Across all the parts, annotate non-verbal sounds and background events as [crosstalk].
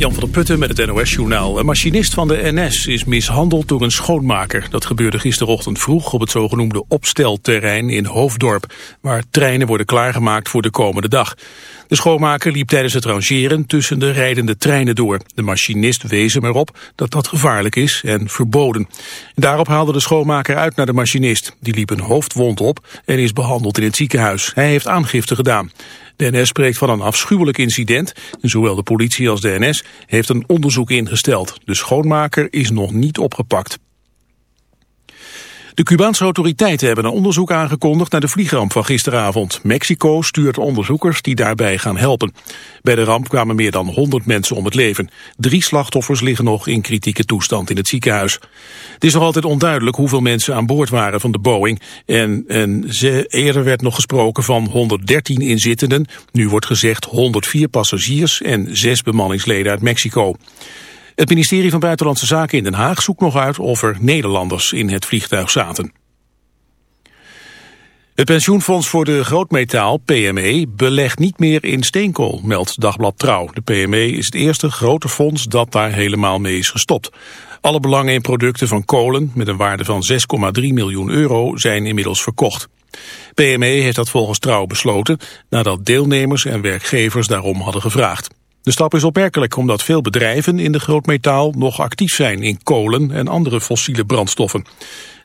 Jan van der Putten met het NOS-journaal. Een machinist van de NS is mishandeld door een schoonmaker. Dat gebeurde gisterochtend vroeg op het zogenoemde opstelterrein in Hoofddorp... waar treinen worden klaargemaakt voor de komende dag. De schoonmaker liep tijdens het rangeren tussen de rijdende treinen door. De machinist wees hem erop dat dat gevaarlijk is en verboden. Daarop haalde de schoonmaker uit naar de machinist. Die liep een hoofdwond op en is behandeld in het ziekenhuis. Hij heeft aangifte gedaan. De NS spreekt van een afschuwelijk incident. En zowel de politie als de NS heeft een onderzoek ingesteld. De schoonmaker is nog niet opgepakt. De Cubaanse autoriteiten hebben een onderzoek aangekondigd naar de vliegramp van gisteravond. Mexico stuurt onderzoekers die daarbij gaan helpen. Bij de ramp kwamen meer dan 100 mensen om het leven. Drie slachtoffers liggen nog in kritieke toestand in het ziekenhuis. Het is nog altijd onduidelijk hoeveel mensen aan boord waren van de Boeing. En, en ze, eerder werd nog gesproken van 113 inzittenden. Nu wordt gezegd 104 passagiers en zes bemanningsleden uit Mexico. Het ministerie van Buitenlandse Zaken in Den Haag zoekt nog uit of er Nederlanders in het vliegtuig zaten. Het pensioenfonds voor de grootmetaal, PME, belegt niet meer in steenkool, meldt Dagblad Trouw. De PME is het eerste grote fonds dat daar helemaal mee is gestopt. Alle belangen in producten van kolen met een waarde van 6,3 miljoen euro zijn inmiddels verkocht. PME heeft dat volgens Trouw besloten nadat deelnemers en werkgevers daarom hadden gevraagd. De stap is opmerkelijk omdat veel bedrijven in de grootmetaal nog actief zijn in kolen en andere fossiele brandstoffen.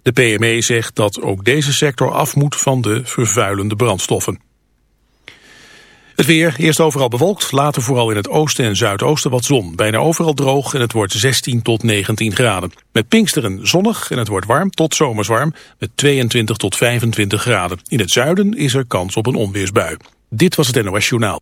De PME zegt dat ook deze sector af moet van de vervuilende brandstoffen. Het weer, eerst overal bewolkt, later vooral in het oosten en zuidoosten wat zon. Bijna overal droog en het wordt 16 tot 19 graden. Met Pinksteren zonnig en het wordt warm tot zomers warm met 22 tot 25 graden. In het zuiden is er kans op een onweersbui. Dit was het NOS Journaal.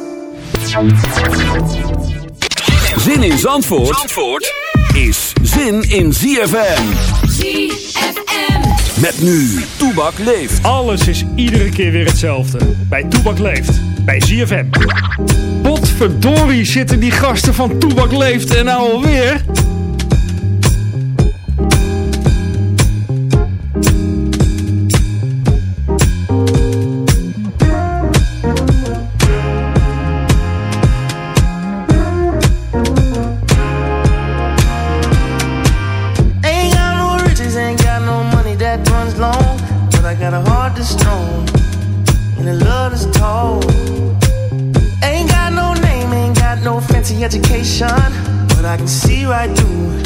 Zin in Zandvoort, Zandvoort is zin in ZFM. ZFM. Met nu, Toebak leeft. Alles is iedere keer weer hetzelfde. Bij Toebak leeft. Bij ZFM. Potverdorie zitten die gasten van Toebak leeft en nou alweer... education, but I can see right through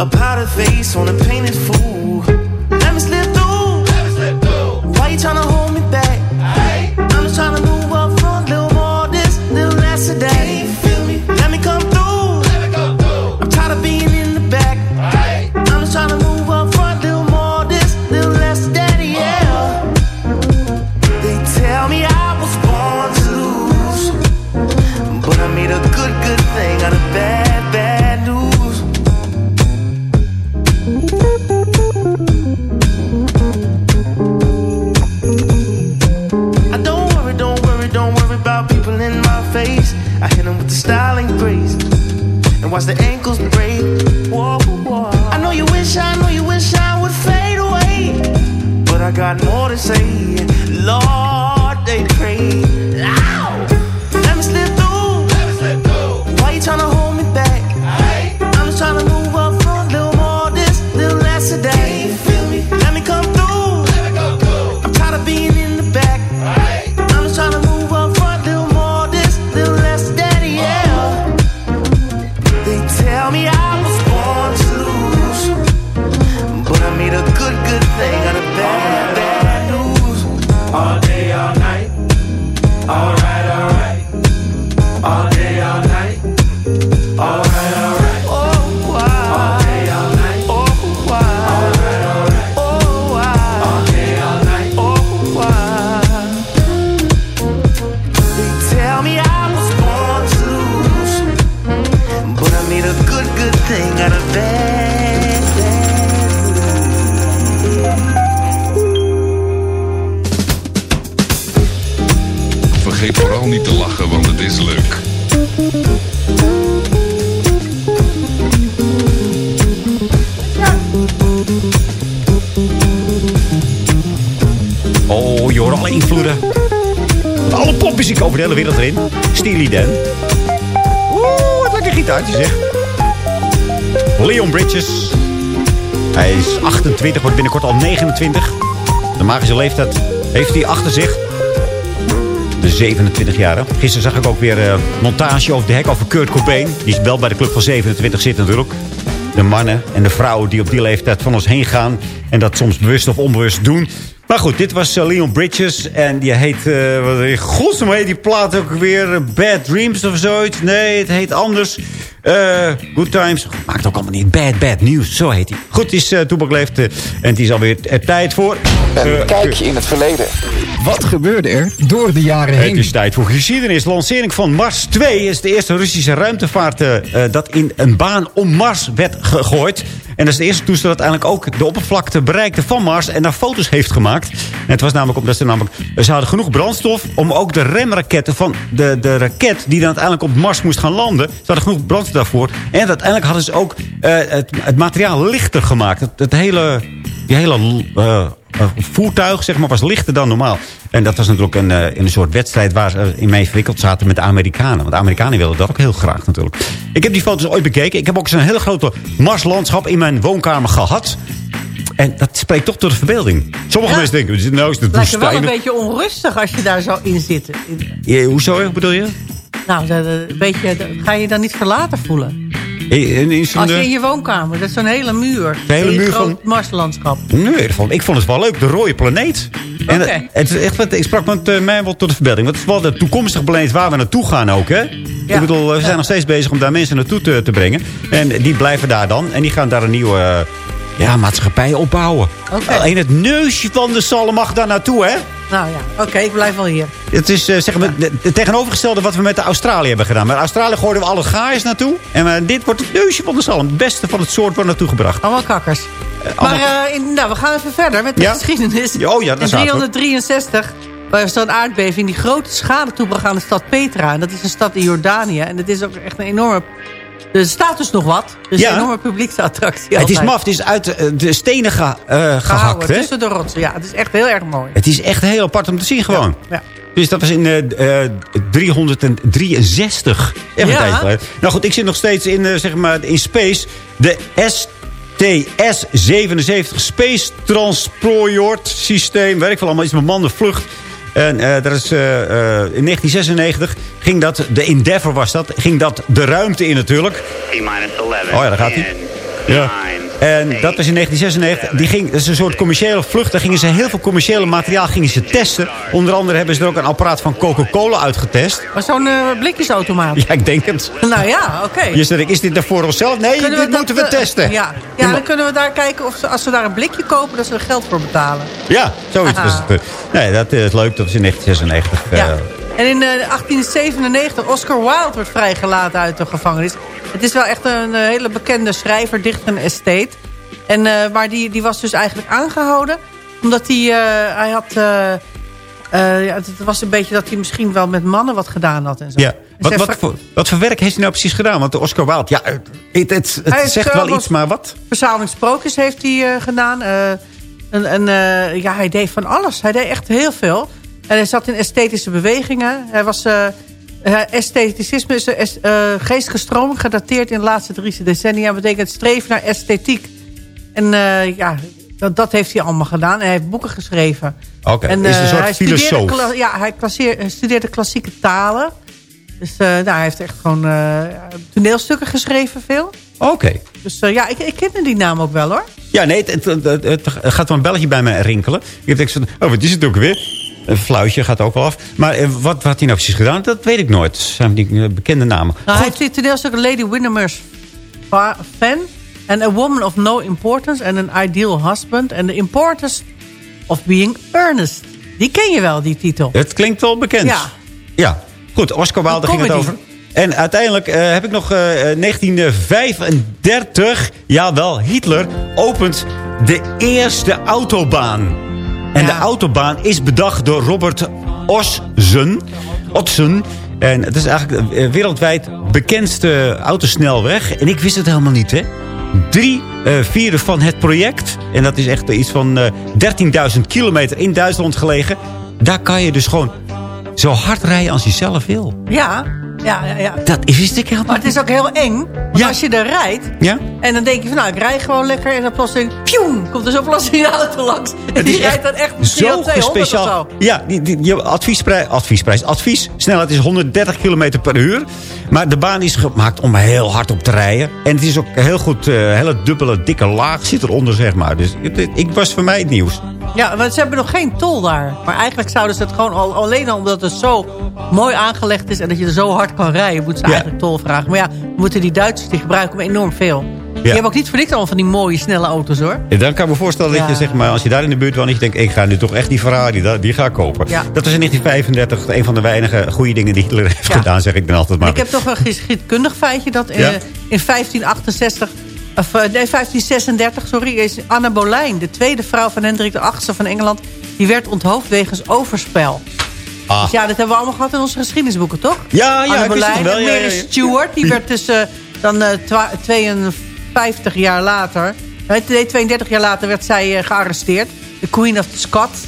a powder face on a painted fool. Let me slip through. Let me slip through. Why you trying to hold Bridges. Hij is 28, wordt binnenkort al 29. De magische leeftijd heeft hij achter zich. De 27 jaar. Gisteren zag ik ook weer eh, montage over de hek over Kurt Cobain. Die is wel bij de club van 27 zit natuurlijk. De mannen en de vrouwen die op die leeftijd van ons heen gaan. En dat soms bewust of onbewust doen. Maar goed, dit was eh, Leon Bridges. En die heet... eh wat heet die plaat ook weer? Bad Dreams of zoiets? Nee, het heet anders. Eh, Good Times. Maakt ook allemaal niet. Bad Bad News, zo heet hij. Goed, het is uh, Toepak Leeft. eh, en het is alweer eh, tijd voor... Een kijkje in het verleden. Wat gebeurde er door de jaren Het heen? is tijd voor geschiedenis. Lancering van Mars 2 is de eerste Russische ruimtevaart... dat in een baan om Mars werd gegooid. En dat is de eerste toestel dat uiteindelijk ook de oppervlakte bereikte van Mars... en daar foto's heeft gemaakt. En het was namelijk omdat ze namelijk... Ze hadden genoeg brandstof om ook de remraketten van de, de raket... die dan uiteindelijk op Mars moest gaan landen... ze hadden genoeg brandstof daarvoor. En uiteindelijk hadden ze ook eh, het, materiaal lichter gemaakt. Het, het hele... Die hele eh, eh, voertuig zeg maar, was lichter dan normaal. En dat was natuurlijk een, in een soort wedstrijd waar ze in mee verwikkeld zaten met de Amerikanen. Want de Amerikanen wilden dat ook heel graag natuurlijk. Ik heb die foto's ooit bekeken. Ik heb ook zo'n hele grote Marslandschap in mijn woonkamer gehad. En dat spreekt toch tot de verbeelding. Sommige Ja. mensen denken, nou is Het lijkt er wel een beetje onrustig als je daar zo in zit. Ja, hoezo, bedoel je? Nou, een beetje, ga je je dan niet verlaten voelen? In, in, in Als je in eh, je woonkamer, dat is zo'n hele muur. De hele Een muur groot van- Marslandschap. Nee, ik vond het wel leuk. De rode planeet. En het, het is echt, ik sprak met eh, mij wel tot de verbeelding. Want het is wel de toekomstige planeet waar we naartoe gaan ook. Hè? Ik bedoel, we zijn nog steeds bezig om daar mensen naartoe te, te brengen. En die blijven daar dan. En die gaan daar een nieuwe eh, ja, maatschappij opbouwen. Alleen het neusje van de zalm mag daar naartoe, hè? Nou ja, oké, ik blijf wel hier. Het is eh, zeg maar, het tegenovergestelde wat we met de Australië hebben gedaan. Met Australië gooiden we alle gaaiers naartoe. En eh, dit wordt het neusje van de zalm. Het beste van het soort wordt naartoe gebracht. Allemaal kakkers. allemaal- Maar eh, in, nou, we gaan even verder met de Ja? geschiedenis. Oh ja, In zaten we. 363 was er een aardbeving die grote schade toebracht aan de stad Petra. En dat is een stad in Jordanië. En dat is ook echt een enorme... Er staat dus nog wat. Dus Ja. een enorme publieksattractie Het is maf. Het is uit eh, de stenen ge- eh, gehakt, Gehouden hè? tussen de rotsen. Ja, het is echt heel erg mooi. Het is echt heel apart om te zien gewoon. Ja. Dus dat was in eh, eh, 363. Echt een Ja. tijd geleden. Nou goed, ik zit nog steeds in, eh, zeg maar, in space. De STS-77 Space Transport Systeem. Werk van allemaal iets bemande vlucht. En eh dat is, eh, eh, in 1996 ging dat, de Endeavour was dat, ging dat de ruimte in natuurlijk. Oh ja, daar gaat hij. Ja. En dat was in 1996. Die ging, dat is een soort commerciële vlucht. Daar gingen ze heel veel commerciële materiaal gingen ze testen. Onder andere hebben ze er ook een apparaat van Coca-Cola uitgetest. Maar zo'n eh, blikjesautomaat. Ja, ik denk het. Nou ja, oké. Je zegt, is dit nou voor onszelf? Nee, Kunnen dit dat, moeten we eh, testen. Ja, ja dan kunnen we daar kijken of ze, als ze daar een blikje kopen, dat ze er geld voor betalen. Ja, zoiets was het. Nee, dat is leuk. Dat is in 1996. eh, Ja. En in eh, 1897, Oscar Wilde werd vrijgelaten uit de gevangenis. Het is wel echt een eh, hele bekende schrijver, dichter en estate. En, eh, maar die, die was dus eigenlijk aangehouden. Omdat hij, eh, hij had... ja, het was een beetje dat hij misschien wel met mannen wat gedaan had. En zo. Ja. Dus Wat, wat, voor, wat voor werk heeft hij nou precies gedaan? Want de Oscar Wilde, ja, het, het, zegt wel iets, maar wat? Verzameling sprookjes heeft hij gedaan. En, en, ja, hij deed van alles. Hij deed echt heel veel. En hij zat in esthetische bewegingen. Hij was... eh, eh, estheticisme is een eh, geestige stroming gedateerd in de laatste drie decennia. Dat betekent streven naar esthetiek. En eh, ja, dat, dat heeft hij allemaal gedaan. En hij heeft boeken geschreven. Oké, En, is een eh, soort hij filosoof. ja, hij studeerde klassieke talen. Dus eh, nou, hij heeft echt gewoon eh, toneelstukken geschreven veel. Oké. Dus eh, ja, ik, ik kende die naam ook wel hoor. Ja, nee, het, het, het- het gaat wel een belletje bij mij rinkelen. Ik heb denk van, oh, wat is het ook weer? Een fluitje gaat ook wel af. Maar eh, wat, wat hij nou precies gedaan? Dat weet ik nooit. Dat zijn die eh, bekende namen. Nou, hij heeft toneelstukken Lady Windermere's Fa- Fan... and A Woman of No Importance... and An Ideal Husband... and The Importance of Being Earnest. Die ken je wel, die titel. Het klinkt wel bekend. Ja. Ja. Goed, Oscar Wilde Een ging het over. En uiteindelijk eh, heb ik nog eh, 1935. Jawel, Hitler opent de eerste autobaan. En Ja. de autobaan is bedacht door Robert Ossen. Otsen. En het is eigenlijk de wereldwijd bekendste autosnelweg. En ik wist het helemaal niet, hè. Drie eh, vierde van het project. En dat is echt iets van eh 13.000 kilometer in Duitsland gelegen. Daar kan je dus gewoon zo hard rijden als je zelf wil. Ja, ja, ja. ja. Dat wist ik helemaal Maar het is ook heel eng. Want Ja. als je er rijdt... Ja? En dan denk je van, nou, ik rij gewoon lekker. En dan plotseling, komt er zo plotseling een auto langs. En die is rijdt dan echt zo wel 200 of speciaal. zo. Ja, die, die, je adviesprijs, adviesprijs. Advies, snelheid is 130 km per uur. Maar de baan is gemaakt om heel hard op te rijden. En het is ook heel goed, eh, hele dubbele, dikke laag zit eronder, zeg maar. Dus het- het- ik was voor mij het nieuws. Ja, want ze hebben nog geen tol daar. Maar eigenlijk zouden ze het gewoon al, alleen al omdat het zo mooi aangelegd is... en dat je er zo hard kan rijden, moeten ze Ja. eigenlijk tol vragen. Maar ja, moeten die Duitsers, die gebruiken enorm veel. Die hebben ook niet voor niks allemaal van die mooie, snelle auto's, hoor. En dan kan ik me voorstellen dat Ja. je, zeg maar, als je daar in de buurt woont... je denkt, ik ga nu toch echt die Ferrari, die, ga ik kopen. Ja. Dat was in 1935 een van de weinige goede dingen die Hitler heeft gedaan, zeg ik dan altijd maar. Ik heb toch een geschiedkundig feitje dat eh, in 1568... Of, eh, nee, 1536, sorry, is Anne Boleyn, de tweede vrouw van Hendrik VIII van Engeland... die werd onthoofd wegens overspel. Ah. Dus ja, dat hebben we allemaal gehad in onze geschiedenisboeken, toch? Ja, ja, Anne Boleyn wel, ja, Mary ja, die werd dus eh, dan eh, twa- 52 jaar later... Nee, nee, 32 jaar later werd zij eh, gearresteerd. De Queen of the Scots.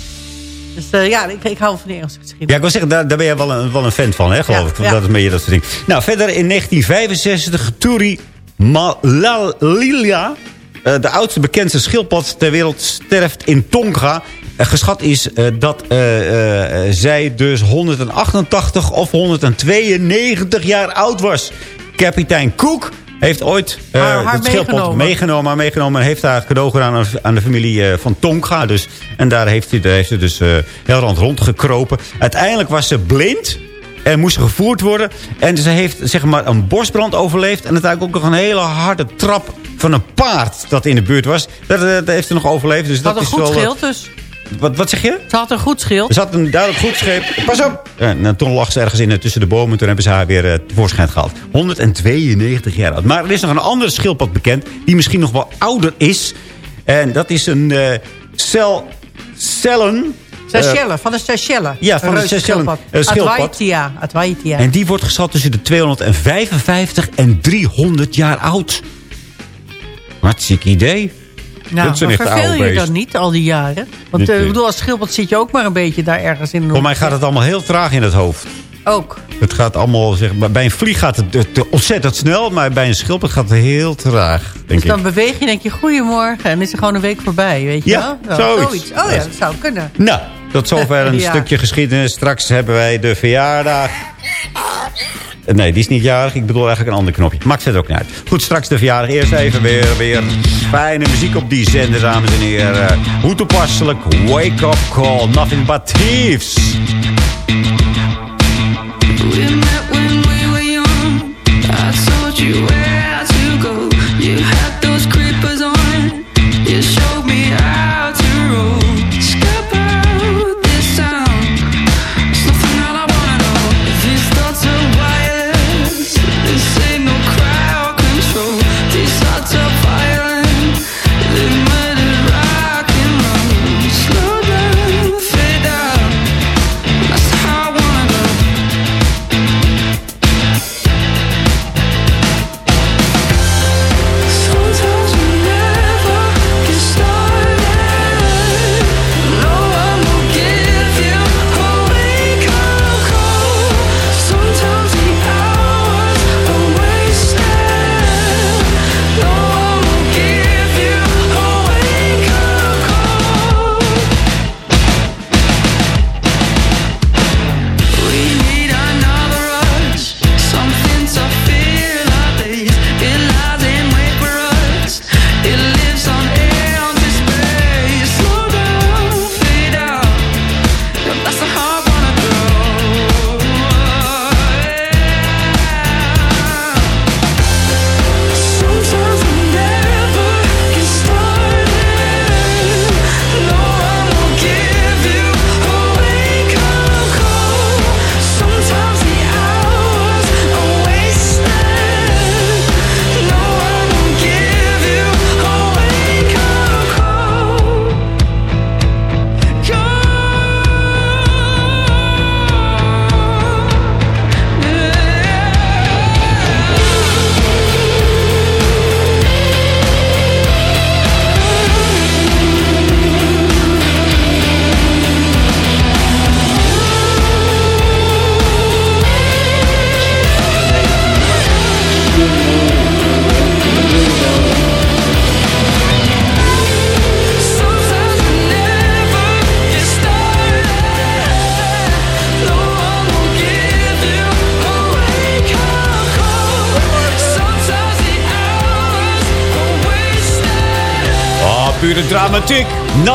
Dus eh, ja, ik, ik hou van de Engelse geschiedenis. Ja, ik wil zeggen, daar, daar ben je wel een, wel een fan van, hè, geloof Ja, ik. ja. Dat is een beetje dat soort dingen. Nou, verder in 1965, Turi Malalilia... eh, de oudste bekendste schildpad ter wereld sterft in Tonga. Eh, geschat is eh, dat zij dus 188 of 192 jaar oud was. Kapitein Cook heeft ooit eh, Haar- haar het schildpad meegenomen. meegenomen. haar meegenomen en heeft daar cadeau gedaan aan, aan de familie van Tonga. Dus, en daar heeft, hij, daar heeft ze dus eh, heel rond rondgekropen. Uiteindelijk was ze blind. En moest ze gevoerd worden. En ze heeft zeg maar een borstbrand overleefd. En uiteindelijk ook nog een hele harde trap van een paard dat in de buurt was. Dat, eh, dat heeft ze nog overleefd. Dus Ze dat had een is goed wel, eh, schild, dus. Wat, wat zeg je? Ze had een goed schild. Er zat een duidelijk goed scheep. Pas op! En, eh, toen lag ze ergens in, tussen de bomen. Toen hebben ze haar weer eh, tevoorschijn gehaald. 192 jaar oud. Maar er is nog een andere schildpad bekend. Die misschien nog wel ouder is. En dat is een eh cel, cellen. Seychelles, van de Seychelles. ja, van Een de eh, schildpad. Advaitia. Advaitia. En die wordt geschat tussen de 255 en 300 jaar oud. Hartstikke idee. nou, dat is een maar echt verveel je dan niet al die jaren? Want Niet, eh, ik eh. bedoel, als schildpad zit je ook maar een beetje daar ergens in. Voor mij gaat het allemaal heel traag in het hoofd. Ook. Het gaat allemaal, zeg, maar, bij een vlieg gaat het eh, te- ontzettend snel. Maar bij een schildpad gaat het heel traag, denk Dus ik. dan beweeg je denk je, goedemorgen. En is er gewoon een week voorbij, weet je Ja, wel? Nou, zoiets. Oh ja, dat zou kunnen. Nou, tot zover een [laughs] Ja. stukje geschiedenis. Straks hebben wij de verjaardag. Eh, Nee, die is niet jarig. Ik bedoel eigenlijk een ander knopje. Maakt het ook niet uit. Goed, straks de verjaardag. Eerst even weer, weer fijne muziek op die zender, dames en heren. Hoe toepasselijk. Wake up call. Nothing but thieves. We met when we were young. I told you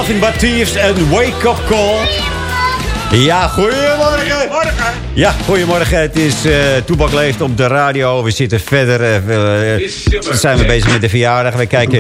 Nothing but thieves and wake-up call. Ja, goedemorgen. Ja, goedemorgen. Het is Toebak Leeft op de radio. We zitten verder. eh, zijn we bezig met de verjaardag. We kijken...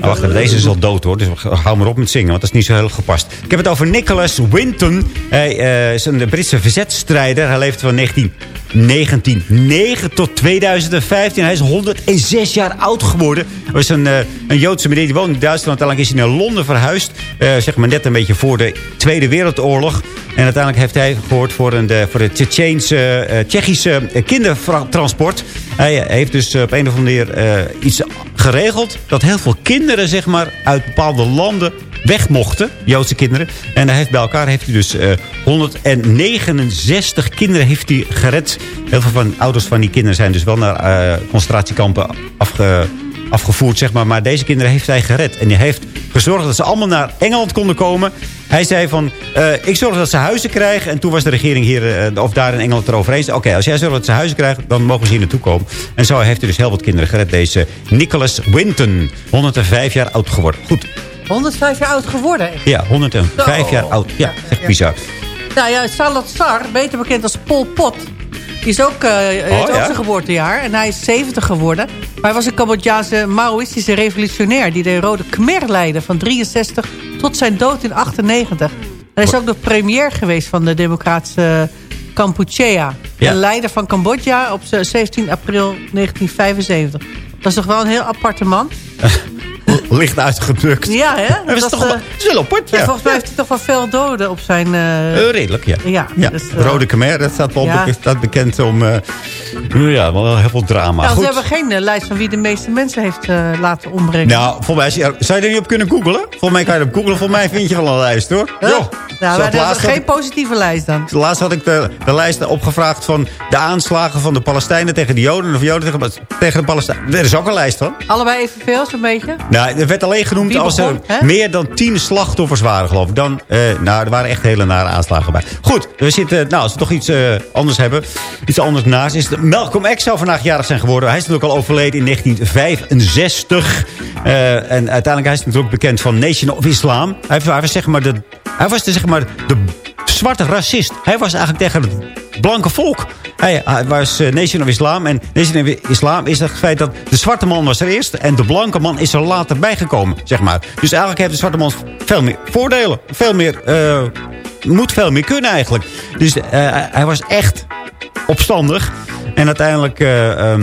Oh, wacht deze is al dood hoor. Dus hou maar op met zingen, want dat is niet zo heel gepast. Ik heb het over Nicholas Winton. Hij is een Britse verzetstrijder. Hij leeft van 19... 1909 tot 2015. Hij is 106 jaar oud geworden. Hij was een, een Joodse meneer die woonde in Duitsland. Uiteindelijk is hij naar Londen verhuisd. Zeg maar net een beetje voor de Tweede Wereldoorlog. En uiteindelijk heeft hij gehoord voor, een, de, voor het eh, Tsjechische eh, kindertransport. Hij eh, heeft dus op een of andere manier eh, iets geregeld... dat heel veel kinderen zeg maar, uit bepaalde landen weg mochten, Joodse kinderen. En hij heeft bij elkaar heeft hij dus eh 169 kinderen heeft hij gered. Heel veel van ouders van die kinderen zijn dus wel naar eh, concentratiekampen afge, afgevoerd, zeg maar. Maar deze kinderen heeft hij gered. En hij heeft gezorgd dat ze allemaal naar Engeland konden komen. Hij zei van, eh, ik zorg dat ze huizen krijgen. En toen was de regering hier, eh, of daar in Engeland erover eens. Oké, als jij zorgt dat ze huizen krijgen, dan mogen ze hier naartoe komen. En zo heeft hij dus heel wat kinderen gered. Deze Nicholas Winton, 105 jaar oud geworden. Goed, 105 jaar oud geworden. echt. ja, 105 Zo. jaar oud. Ja, echt Ja. bizar. Nou ja, Salazar, beter bekend als Pol Pot... Die is ook, eh Oh, ja? zijn geboortejaar. En hij is 70 geworden. Maar hij was een Cambodjaanse Maoïstische revolutionair... die de Rode Khmer leidde van 63 tot zijn dood in 98. Hij is ook nog premier geweest van de democratische Kampuchea. Ja. De leider van Cambodja op z'n 17 april 1975. Dat is toch wel een heel aparte man? [laughs] Licht uitgedrukt. Ja, hè? Dat is was, toch eh, wel, dat is wel apart, ja, ja. volgens mij heeft hij toch wel veel doden op zijn... eh, Eh, redelijk, ja. ja, Ja, dus, Rode Khmer, dat staat wel ja. bek- staat bekend om... ja, wel heel veel drama. nou, Goed. ze hebben geen lijst van wie de meeste mensen heeft laten ombrengen. Nou, volgens mij, zou je- er niet op kunnen googlen? Volgens mij kan je erop googlen. Volgens mij vind je wel een lijst, hoor. Huh? Joh. Nou, laatst geen positieve lijst dan. Laatst had ik de, de lijst opgevraagd van de aanslagen van de Palestijnen tegen de Joden. Of Joden tegen, tegen de Palestijnen. Er is ook een lijst van. Allebei evenveel, zo'n beetje. Nou, er werd alleen genoemd als er hè? meer dan tien slachtoffers waren, geloof ik. Dan, eh, nou, er waren echt hele nare aanslagen bij. Goed, we zitten, nou, als we toch iets eh, anders hebben, iets anders naast, is Malcolm X zou vandaag jarig zijn geworden. Hij is natuurlijk al overleden in 1965. Eh, en uiteindelijk hij is natuurlijk bekend van Nation of Islam. Hij, hij was zeg maar de, hij was de, zeg maar de zwarte racist. Hij was eigenlijk tegen het blanke volk. Hij, was eh, Nation of Islam. En Nation of Islam is het feit dat de zwarte man was er eerst... en de blanke man is er later bijgekomen, zeg maar. Dus eigenlijk heeft de zwarte man veel meer voordelen. Veel meer, eh, moet veel meer kunnen eigenlijk. Dus eh, hij was echt opstandig. En uiteindelijk, eh,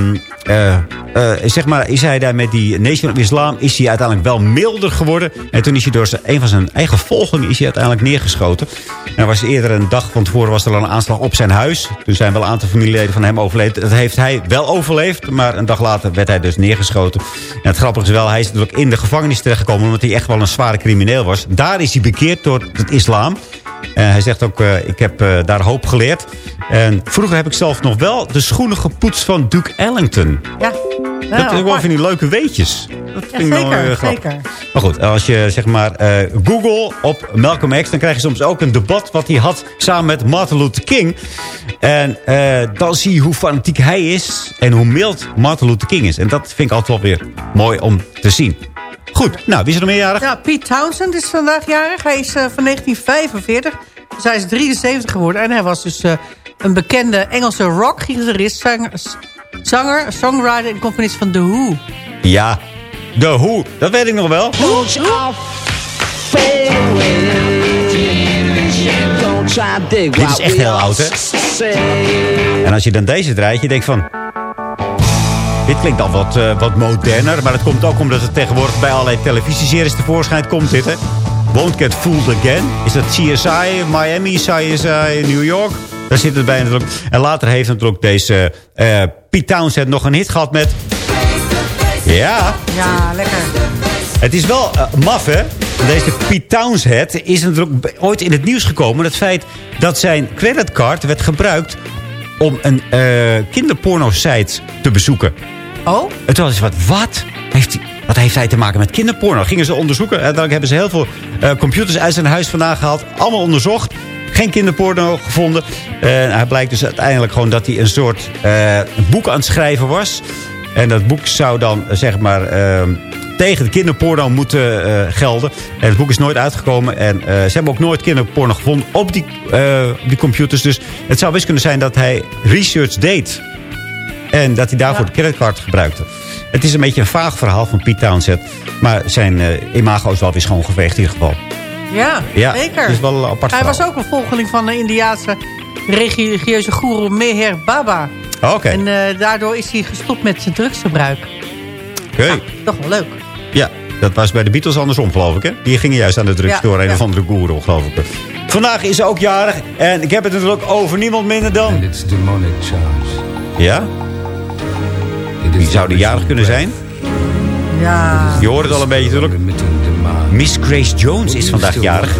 eh, zeg maar, is hij daar met die Nation of Islam... is hij uiteindelijk wel milder geworden. En toen is hij door zijn, een van zijn eigen volgelingen is hij uiteindelijk neergeschoten. En er was eerder een dag van tevoren was er al een aanslag op zijn huis. Toen zijn wel een aantal familieleden van hem overleden. Dat heeft hij wel overleefd, maar een dag later werd hij dus neergeschoten. En het grappige is wel, hij is natuurlijk in de gevangenis terechtgekomen... omdat hij echt wel een zware crimineel was. Daar is hij bekeerd door het islam... En hij zegt ook, eh, ik heb eh, daar hoop geleerd. En vroeger heb ik zelf nog wel de schoenen gepoetst van Duke Ellington. Ja. dat is wel van die leuke weetjes. Dat Ja, vind ik wel zeker, eh, grappig. zeker. Maar goed, als je zeg maar eh, Google op Malcolm X... dan krijg je soms ook een debat wat hij had samen met Martin Luther King. En eh, dan zie je hoe fanatiek hij is en hoe mild Martin Luther King is. En dat vind ik altijd wel weer mooi om te zien. Goed, nou, wie is er nog meerjarig? Ja, Pete Townsend is vandaag jarig. Hij is eh, van 1945. Dus hij is 73 geworden. En hij was dus eh, een bekende Engelse rockgitarist, zanger, zanger, songwriter en componist van The Who. Ja, de Who, dat weet ik nog wel. Dit is echt heel oud, hè? En als je dan deze draait, je denkt van... Dit klinkt al wat, eh, wat moderner. Maar dat komt ook omdat het tegenwoordig bij allerlei televisieseries tevoorschijn komt. Dit, hè? Won't Get Fooled Again. Is dat CSI, Miami, CSI, New York? Daar zit het bij natuurlijk. En later heeft natuurlijk deze eh Pete Townsend nog een hit gehad met... Ja, Ja, lekker. het is wel maf, hè? Deze Pete Townsend is natuurlijk ooit in het nieuws gekomen. Het feit dat zijn creditcard werd gebruikt om een eh kinderporno-site te bezoeken. Oh? Toen was het wat, wat? Heeft hij, wat heeft hij te maken met kinderporno? Gingen ze onderzoeken. Uiteindelijk hebben ze heel veel eh, computers uit zijn huis vandaan gehaald. Allemaal onderzocht. Geen kinderporno gevonden. En hij blijkt dus uiteindelijk gewoon dat hij een soort eh, boek aan het schrijven was. En dat boek zou dan, eh, zeg maar, ehm, tegen de kinderporno moeten gelden. En het boek is nooit uitgekomen. En ze hebben ook nooit kinderporno gevonden op die, die computers. Dus het zou best kunnen zijn dat hij research deed. En dat hij daarvoor de creditcard gebruikte. Het is een beetje een vaag verhaal van Piet Townsend. Maar zijn eh, imago is wel weer schoongeveegd in ieder geval. Ja, Ja, zeker. is wel een apart Hij verhaal. was ook een volgeling van de Indiaanse religieuze goeroe Meher Baba. Oh, Oké, En eh, daardoor is hij gestopt met zijn drugsgebruik. oké. Toch wel leuk. Ja, dat was bij de Beatles andersom, geloof ik. Hè? Die gingen juist aan de drugs Ja, door een ja. of andere goeroe, geloof ik. Vandaag is ze ook jarig. En ik heb het natuurlijk over niemand minder dan... It's demonic charge. Ja? Die jarig kunnen zijn? Ja. Je hoort het al een beetje natuurlijk. Miss Grace Jones is vandaag jarig.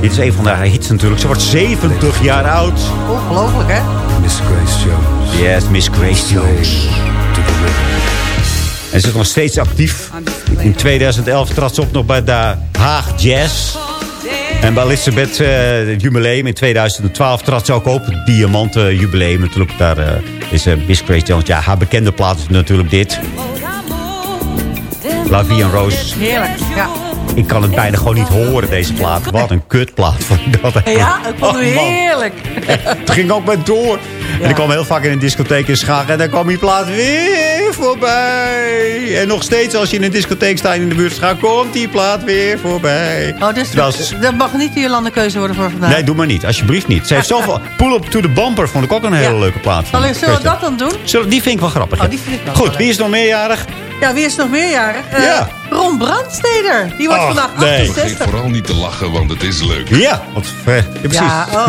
Dit is een van haar hits natuurlijk. Ze wordt 70 jaar oud. Ongelooflijk, hè? Miss Grace Jones. Yes, Miss Grace Jones. En ze is nog steeds actief. In 2011 trad ze op nog bij de Haag Jazz. En bij Elizabeth, eh, het jubileum in 2012, trad ze ook op. Het diamanten jubileum natuurlijk. Daar eh, is eh, Miss Grace Jones. Ja, haar bekende plaat is natuurlijk dit. La Vie en Rose. Heerlijk, ja. Ik kan het bijna gewoon niet horen, deze plaat. Wat een kutplaat vond ik dat. Ja, ik vond het Oh, heerlijk. Het ging ook maar door. En ik kwam heel vaak in een discotheek in Schagen. En dan kwam die plaat weer voorbij. En nog steeds als je in een discotheek staat in de buurt Schagen... komt die plaat weer voorbij. Oh, dus dat, mag niet de Jolande keuze worden voor vandaag. Nee, doe maar niet. Alsjeblieft niet. Ze heeft [laughs] zoveel... Pull Up to the Bumper vond ik ook een hele Ja. leuke plaat. Zullen we dat dan doen? Zullen- Die vind ik wel grappig. Oh, die vind ik wel Goed, wel wie is nog meerjarig? Ja, wie is nog meerjarig? Eh, Ja. Ron Brandsteder. Die wordt vandaag nee. Begin 68. vooral niet te lachen, want het is leuk. Ja, eh, ja, precies. Ja, oh.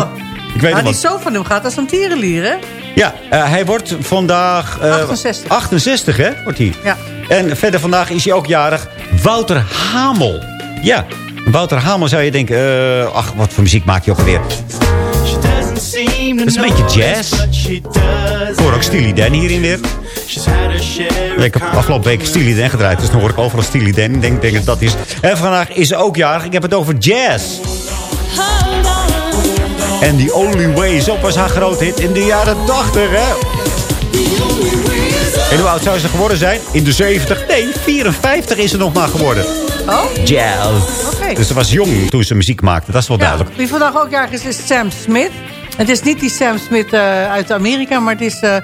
Ik weet Nou, nog die wat. zo van hem gaat als een tierenlier, hè? Ja, eh, hij wordt vandaag... eh, 68. 68, hè? Wordt hij. Ja. En verder vandaag is hij ook jarig. Wouter Hamel. Ja, Wouter Hamel zou je denken... eh, ach, wat voor muziek maakt hij ook alweer? Dat is een beetje jazz. Ik hoor ook Steely Dan hierin weer. Ik heb afgelopen week Steely Dan gedraaid. Dus dan hoor ik overal Steely Dan. Ik denk, denk dat dat is. En vandaag is ze ook jarig. Ik heb het over jazz. En The Only Way is op was haar groot hit in de jaren 80, hè? En hoe oud zou ze geworden zijn? In de 70? Nee, 54 is ze nog maar geworden. Oh? Jazz. Dus ze was jong toen ze muziek maakte. Dat is wel Ja, duidelijk. wie vandaag ook jarig is, is Sam Smith. Het is niet die Sam Smith eh, uit Amerika, maar het is eh,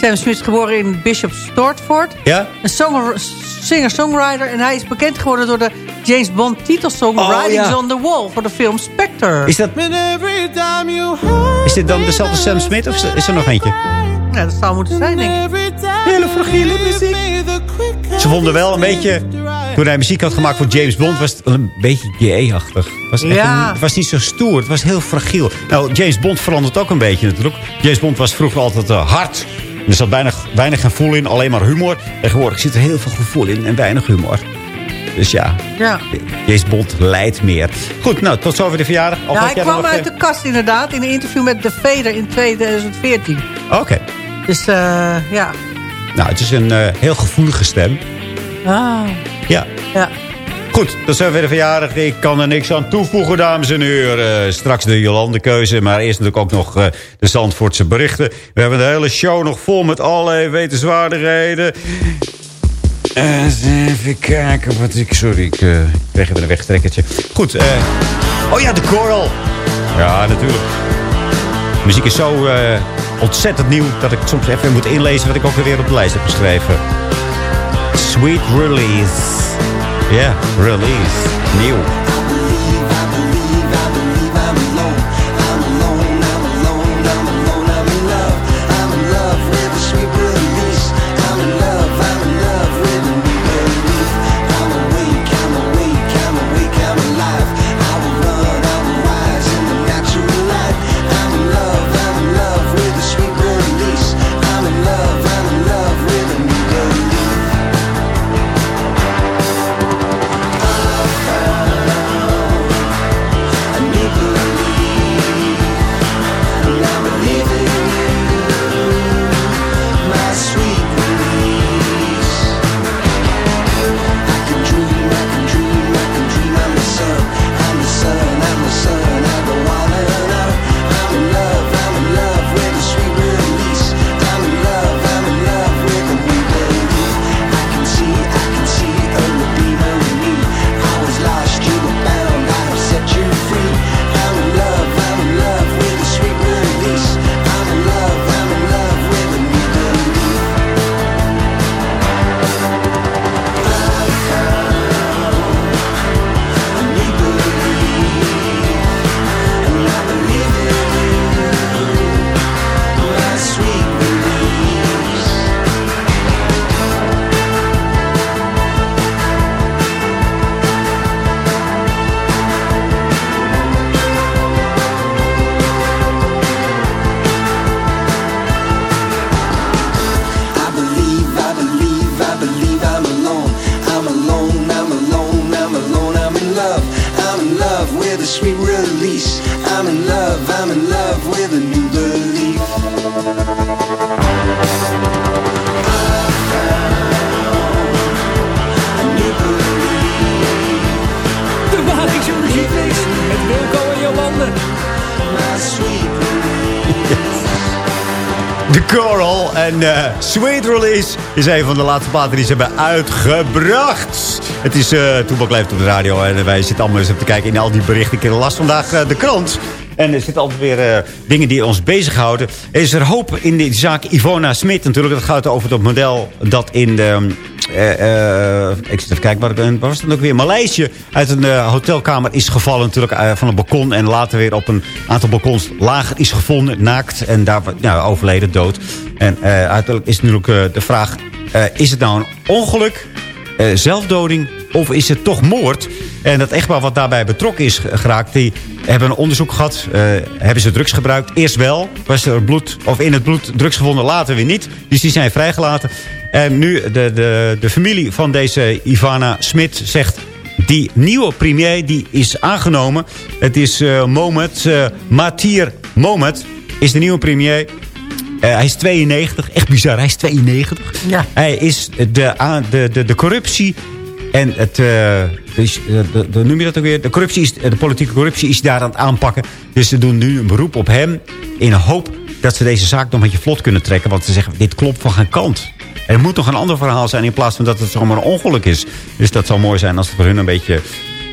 Sam Smith geboren in Bishop Stortford. Ja? Een singer-songwriter. En hij is bekend geworden door de James Bond titelsong Oh, Writings ja. on the Wall voor de film Spectre. Is, dat, is dit dan dezelfde Sam Smith of is er- is er nog eentje? Ja, dat zou moeten zijn, denk ik. Hele fragiele muziek. Ze vonden wel een beetje... Toen hij muziek had gemaakt voor James Bond... was het wel een beetje gay-achtig. Het was, Ja. een- was niet zo stoer. Het was heel fragiel. Nou, James Bond verandert ook een beetje natuurlijk. James Bond was vroeger altijd eh, hard. Er zat weinig, weinig gevoel in, alleen maar humor. Tegenwoordig zit er heel veel gevoel in en weinig humor. Dus ja, Ja. James Bond leidt meer. Goed, nou, tot zover de verjaardag. Of Ja, er kwam nog, uit eh, de kast inderdaad in een interview met The Vader in 2014. Oké. Dus eh, ja. Nou, het is een heel gevoelige stem. Ah, Ja. ja. Goed, dat zijn weer de verjaardag. Ik kan er niks aan toevoegen, dames en heren. straks de Jolande-keuze, maar eerst natuurlijk ook nog eh, de Zandvoortse berichten. We hebben de hele show nog vol met allerlei wetenswaardigheden. Eens even kijken wat ik... Sorry, ik eh, kreeg even een wegtrekkertje. Goed, eh, oh ja, de choral. Ja, natuurlijk. De muziek is zo eh, ontzettend nieuw... dat ik soms even moet inlezen wat ik ook weer op de lijst heb geschreven. Sweet Release. Yeah, Release. Nieuw. Is een van de laatste platen die ze hebben uitgebracht. Het is uh, Toebak leeft op de radio en wij zitten allemaal eens even te kijken in al die berichten. Ik las vandaag eh, de krant. En er zitten altijd weer eh, dingen die ons bezighouden. Is er hoop in de zaak Ivona Smit natuurlijk. Dat gaat over het model dat in de... eh, eh, ik zit even kijken, waar, was het ook weer? Maleisië uit een eh, hotelkamer is gevallen natuurlijk eh, van een balkon. En later weer op een aantal balkons lager is gevonden, naakt. En daar nou, overleden, dood. En eh, uiteindelijk is natuurlijk eh, de vraag... eh, is het nou een ongeluk, zelfdoding of is het toch moord? En dat echtpaar wat daarbij betrokken is geraakt... die hebben een onderzoek gehad. eh, hebben ze drugs gebruikt? Eerst wel. Was er bloed, of in het bloed drugs gevonden, later weer niet. Dus die zijn vrijgelaten. En nu de, de, de familie van deze Ivana Smit zegt... Die nieuwe premier die is aangenomen. Het is eh Mohamed uh, Matir. Is de nieuwe premier. Eh, hij is 92. Echt bizar. Hij is 92. Ja. Hij is de, de, de, de corruptie en het... eh, de, de, noem je dat ook weer? De, corruptie is, de politieke corruptie is daar aan het aanpakken. Dus ze doen nu een beroep op hem. In de hoop dat ze deze zaak nog een beetje vlot kunnen trekken. Want ze zeggen, dit klopt van geen kant. Er moet nog een ander verhaal zijn in plaats van dat het zomaar een ongeluk is. Dus dat zou mooi zijn als het voor hun een beetje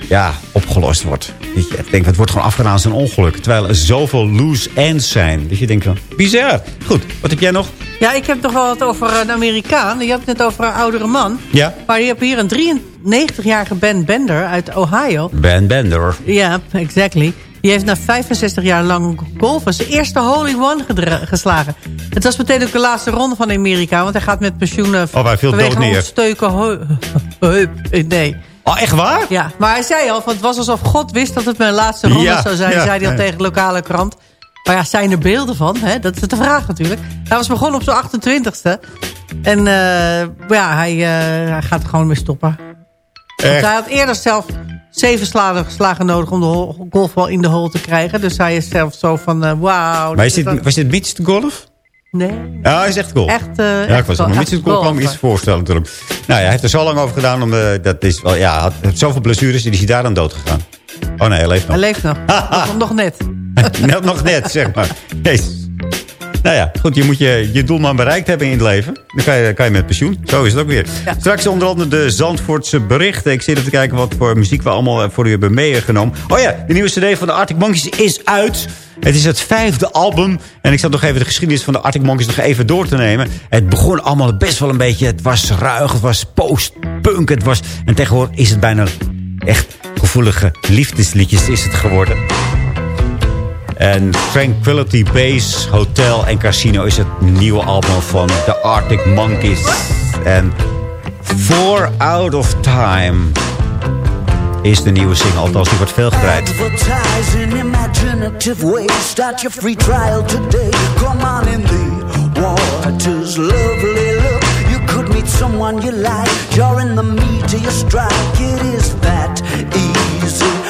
ja, opgelost wordt. Dat je denkt, het wordt gewoon afgedaan als een ongeluk. Terwijl er zoveel loose ends zijn. Dat je denkt van, bizar. Goed, wat heb jij nog? Ja, ik heb toch wel wat over een Amerikaan. Je had het net over een oudere man. Ja? Maar je hebt hier een 93-jarige Ben Bender uit Ohio. Ben Bender. Ja, exactly. Die heeft na 65 jaar lang golfen zijn eerste hole-in-one gedra- geslagen. Het was meteen ook de laatste ronde van Amerika. Want hij gaat met pensioen Oh, hij viel dood neer. [laughs] heup. Nee. Oh, echt waar? Ja, maar hij zei al, van het was alsof God wist dat het mijn laatste ronde Ja, zou zijn. ja, zei hij al ja. tegen de lokale krant. Maar ja, zijn er beelden van? Hè? Dat is de vraag natuurlijk. Hij was begonnen op zijn 28ste. En eh, ja, hij, eh, hij gaat er gewoon mee stoppen. Want hij had eerder zelf zeven slagen, slagen nodig om de golfbal in de hole te krijgen. Dus hij is zelf zo van, eh, wauw. Maar is dit was dit midget golf? Nee, Ja, hij is echt golf. echt, eh Ja, ik was kan ik me golfen. iets voorstellen natuurlijk. Nou ja, hij heeft er zo lang over gedaan. Om, eh, dat is wel, ja, hij had zoveel blessures, die is hij daar aan dood gegaan. Oh nee, hij leeft nog. Hij leeft nog. [laughs] nog. Nog net. Net nog net, zeg maar. Jezus. Nou ja, goed, je moet je, je doel maar bereikt hebben in het leven. Dan kan je, kan je met pensioen. Zo is het ook weer. Ja. Straks onder andere de Zandvoortse berichten. Ik zit even te kijken wat voor muziek we allemaal eh, voor u hebben meegenomen. Oh ja, de nieuwe cd van de Arctic Monkeys is uit. Het is het vijfde album. En ik zat nog even de geschiedenis van de Arctic Monkeys nog even door te nemen. Het begon allemaal best wel een beetje... Het was ruig, het was post-punk. Het was, en tegenwoordig is het bijna echt gevoelige liefdesliedjes is het geworden. En Tranquility Base Hotel en Casino is het nieuwe album van The Arctic Monkeys. En Four Out of Time is de nieuwe single. Althans, die wordt veel gedraaid. Advertise in imaginative ways. Start your free trial today. Come on in the waters, lovely look. You could meet someone you like. You're in the meat strike. It is that easy.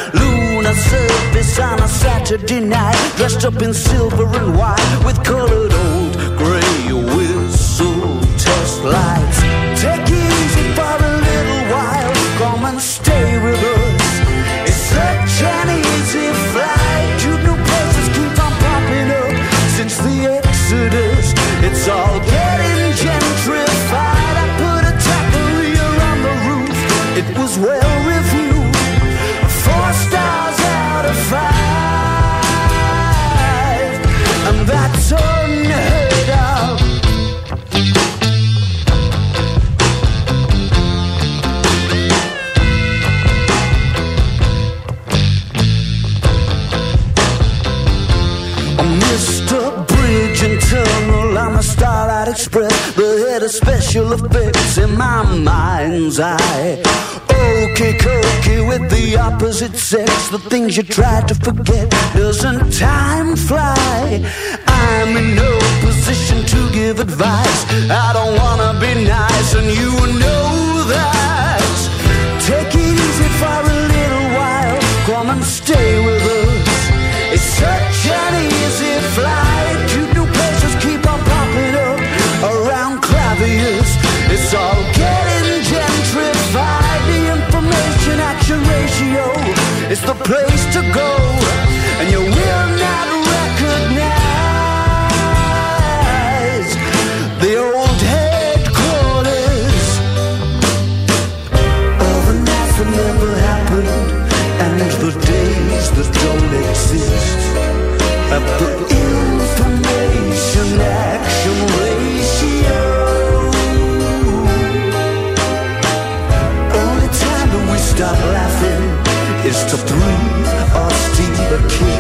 Lunar surface on a Saturday night. Dressed up in silver and white with colored old gray whistle test lights. Mr. Bridge and Tunnel on the Starlight Express, the head of special effects in my mind's eye. Okay, cokey with the opposite sex, the things you try to forget. Doesn't time fly? I'm in no position to give advice. I don't wanna be nice, and you know that. Take it easy for a little while. Come and stay with us. It's such an easy It's getting gentrified. The information action ratio is the place to go, between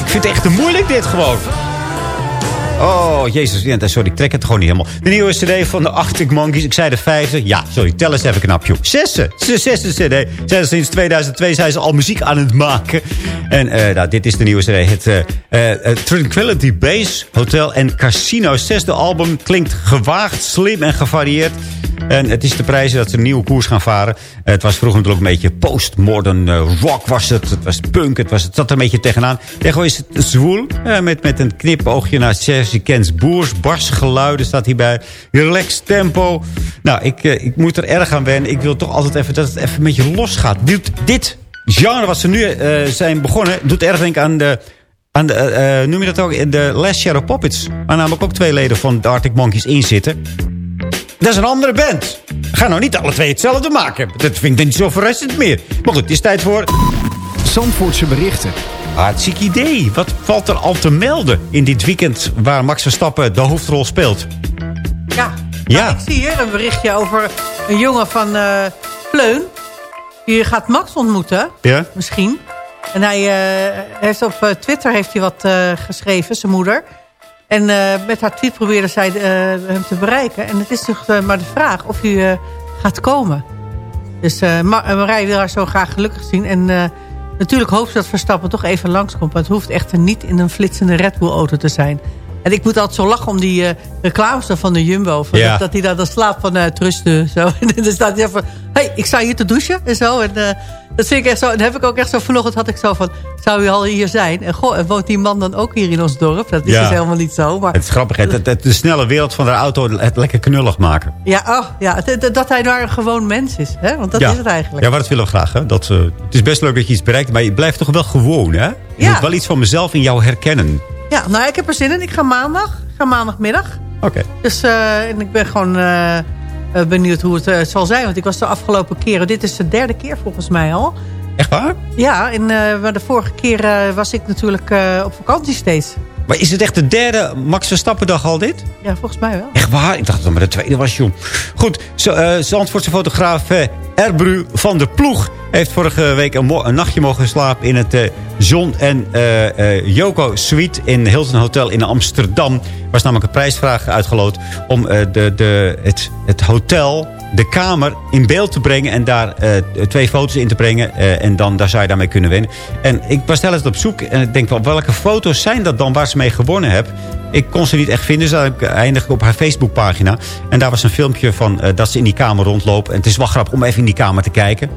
Ik vind het echt te moeilijk dit gewoon. Oh, jezus. Sorry, ik trek het gewoon niet helemaal. De nieuwe cd van de Arctic Monkeys. Ik zei de vijfde. Ja, sorry, tel eens even knap, joh. Zesde. De zesde cd. Sinds 2002 zijn ze al muziek aan het maken. En eh, nou, dit is de nieuwe cd. Het eh, eh, Tranquility Base Hotel en Casino. Zesde album. Klinkt gewaagd, slim en gevarieerd. En het is de prijzen dat ze een nieuwe koers gaan varen. Het was vroeger natuurlijk een beetje postmodern rock was het. Het was punk, het, was, het zat er een beetje tegenaan. Tegenwoordig is het zwoel. met, met een knipoogje naar Jersey Kens Boers. Barse geluiden staat hierbij. Relaxed tempo. Nou, ik, eh, ik moet er erg aan wennen. Ik wil toch altijd even dat het even een beetje losgaat. Dit, dit genre wat ze nu eh, zijn begonnen... doet erg denken aan de... Aan de, eh, noem je dat ook? De Last Shadow Puppets. Waar namelijk ook twee leden van de Arctic Monkeys in zitten. Dat is een andere band. Ga nou niet alle twee hetzelfde maken. Dat vind ik niet zo verrassend meer. Maar goed, het is tijd voor... Zandvoortse berichten. Hartstikke idee. Wat valt er al te melden in dit weekend... waar Max Verstappen de hoofdrol speelt? Ja. Ja. Nou, ik zie hier een berichtje over een jongen van eh Pleun. Die gaat Max ontmoeten, Ja? misschien. En hij eh, heeft op eh, Twitter heeft hij wat geschreven, zijn moeder. En met haar tweet probeerde zij hem te bereiken. En het is toch eh, maar de vraag of hij gaat komen. Dus Ma- Marij wil haar zo graag gelukkig zien. En natuurlijk hoopt ze dat Verstappen toch even langskomt. Maar het hoeft echter niet in een flitsende Red Bull auto te zijn. En ik moet altijd zo lachen om die eh reclames van de Jumbo. Van Ja. dat, hij dan, dan slaapt van uh, trusten. Zo. [laughs] En dan staat hij van, hey, ik sta hier te douchen en zo. En eh, dat vind ik echt zo. En heb ik ook echt zo vanochtend had ik zo van, zou u al hier zijn? En goh, en woont die man dan ook hier in ons dorp? Dat is Ja. dus helemaal niet zo. Maar Het is grappig, de snelle wereld van de auto het lekker knullig maken. ja, oh, ja dat hij daar een gewoon mens is. Hè? Want dat ja. is het eigenlijk. Ja, maar dat willen we graag. Hè? Dat, het is best leuk dat je iets bereikt, maar je blijft toch wel gewoon, hè? Je moet wel iets van mezelf in jou herkennen. Ja, nou, ik heb er zin in. Ik ga maandag. Ik ga maandagmiddag. Oké. Dus eh, en ik ben gewoon eh, eh, benieuwd hoe het zal zijn. Want ik was de afgelopen keren... Dit is de derde keer volgens mij al. Echt waar? Ja, en, maar de vorige keer was ik natuurlijk op vakantie steeds. Maar is het echt de derde Max Verstappen dag al dit? Ja, volgens mij wel. Echt waar? Ik dacht dat het maar de tweede was, joh. Goed, zo, eh Zandvoortse fotograaf eh, Erbru van der Ploeg... heeft vorige week een, nachtje mogen slapen in het eh, John en Joko Suite... in Hilton Hotel in Amsterdam. Was namelijk een prijsvraag uitgeloot om eh, de, de, het, het hotel de kamer in beeld te brengen... en daar eh, twee foto's in te brengen. eh, en dan daar zou je daarmee kunnen winnen. En ik was telkens op zoek en ik denk wel... welke foto's zijn dat dan waar ze mee gewonnen heb? Ik kon ze niet echt vinden. Dus ik eindig op haar Facebookpagina. En daar was een filmpje van dat ze in die kamer rondlopen. En het is wel grappig om even in die kamer te kijken.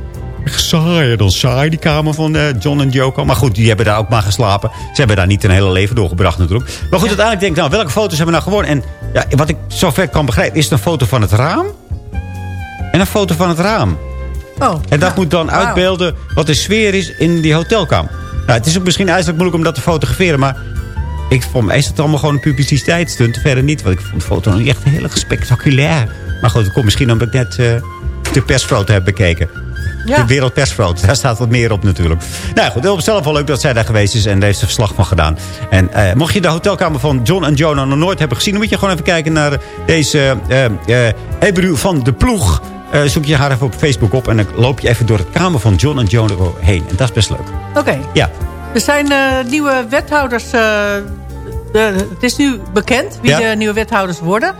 Saai, dan saai die kamer van eh, John en Joko. Maar goed, die hebben daar ook maar geslapen. Ze hebben daar niet een hele leven doorgebracht natuurlijk. Maar goed, uiteindelijk denk ik, nou, welke foto's hebben we nou gewonnen? En ja, wat ik zover kan begrijpen, is het een foto van het raam. En een foto van het raam. Oh, En dat moet dan uitbeelden wat de sfeer is in die hotelkamer. Nou, het is ook misschien eigenlijk moeilijk om dat te fotograferen, maar... Ik vond mij is het allemaal gewoon een publiciteitsstunt. Verder niet, want ik vond de foto nog niet echt heel erg spectaculair. Maar goed, dat komt misschien omdat ik net eh, de persfoto heb bekeken. Ja. De wereldpersfoto, daar staat wat meer op natuurlijk. Nou goed, het is zelf wel leuk dat zij daar geweest is en daar heeft ze verslag van gedaan. En eh, mocht je de hotelkamer van John en Jonah nog nooit hebben gezien... dan moet je gewoon even kijken naar deze Ebru van de Ploeg. Zoek je haar even op Facebook op en dan loop je even door het kamer van John en Jonah heen. En dat is best leuk. Oké. Ja, Er zijn nieuwe wethouders. de- het is nu bekend wie Ja. de nieuwe wethouders worden.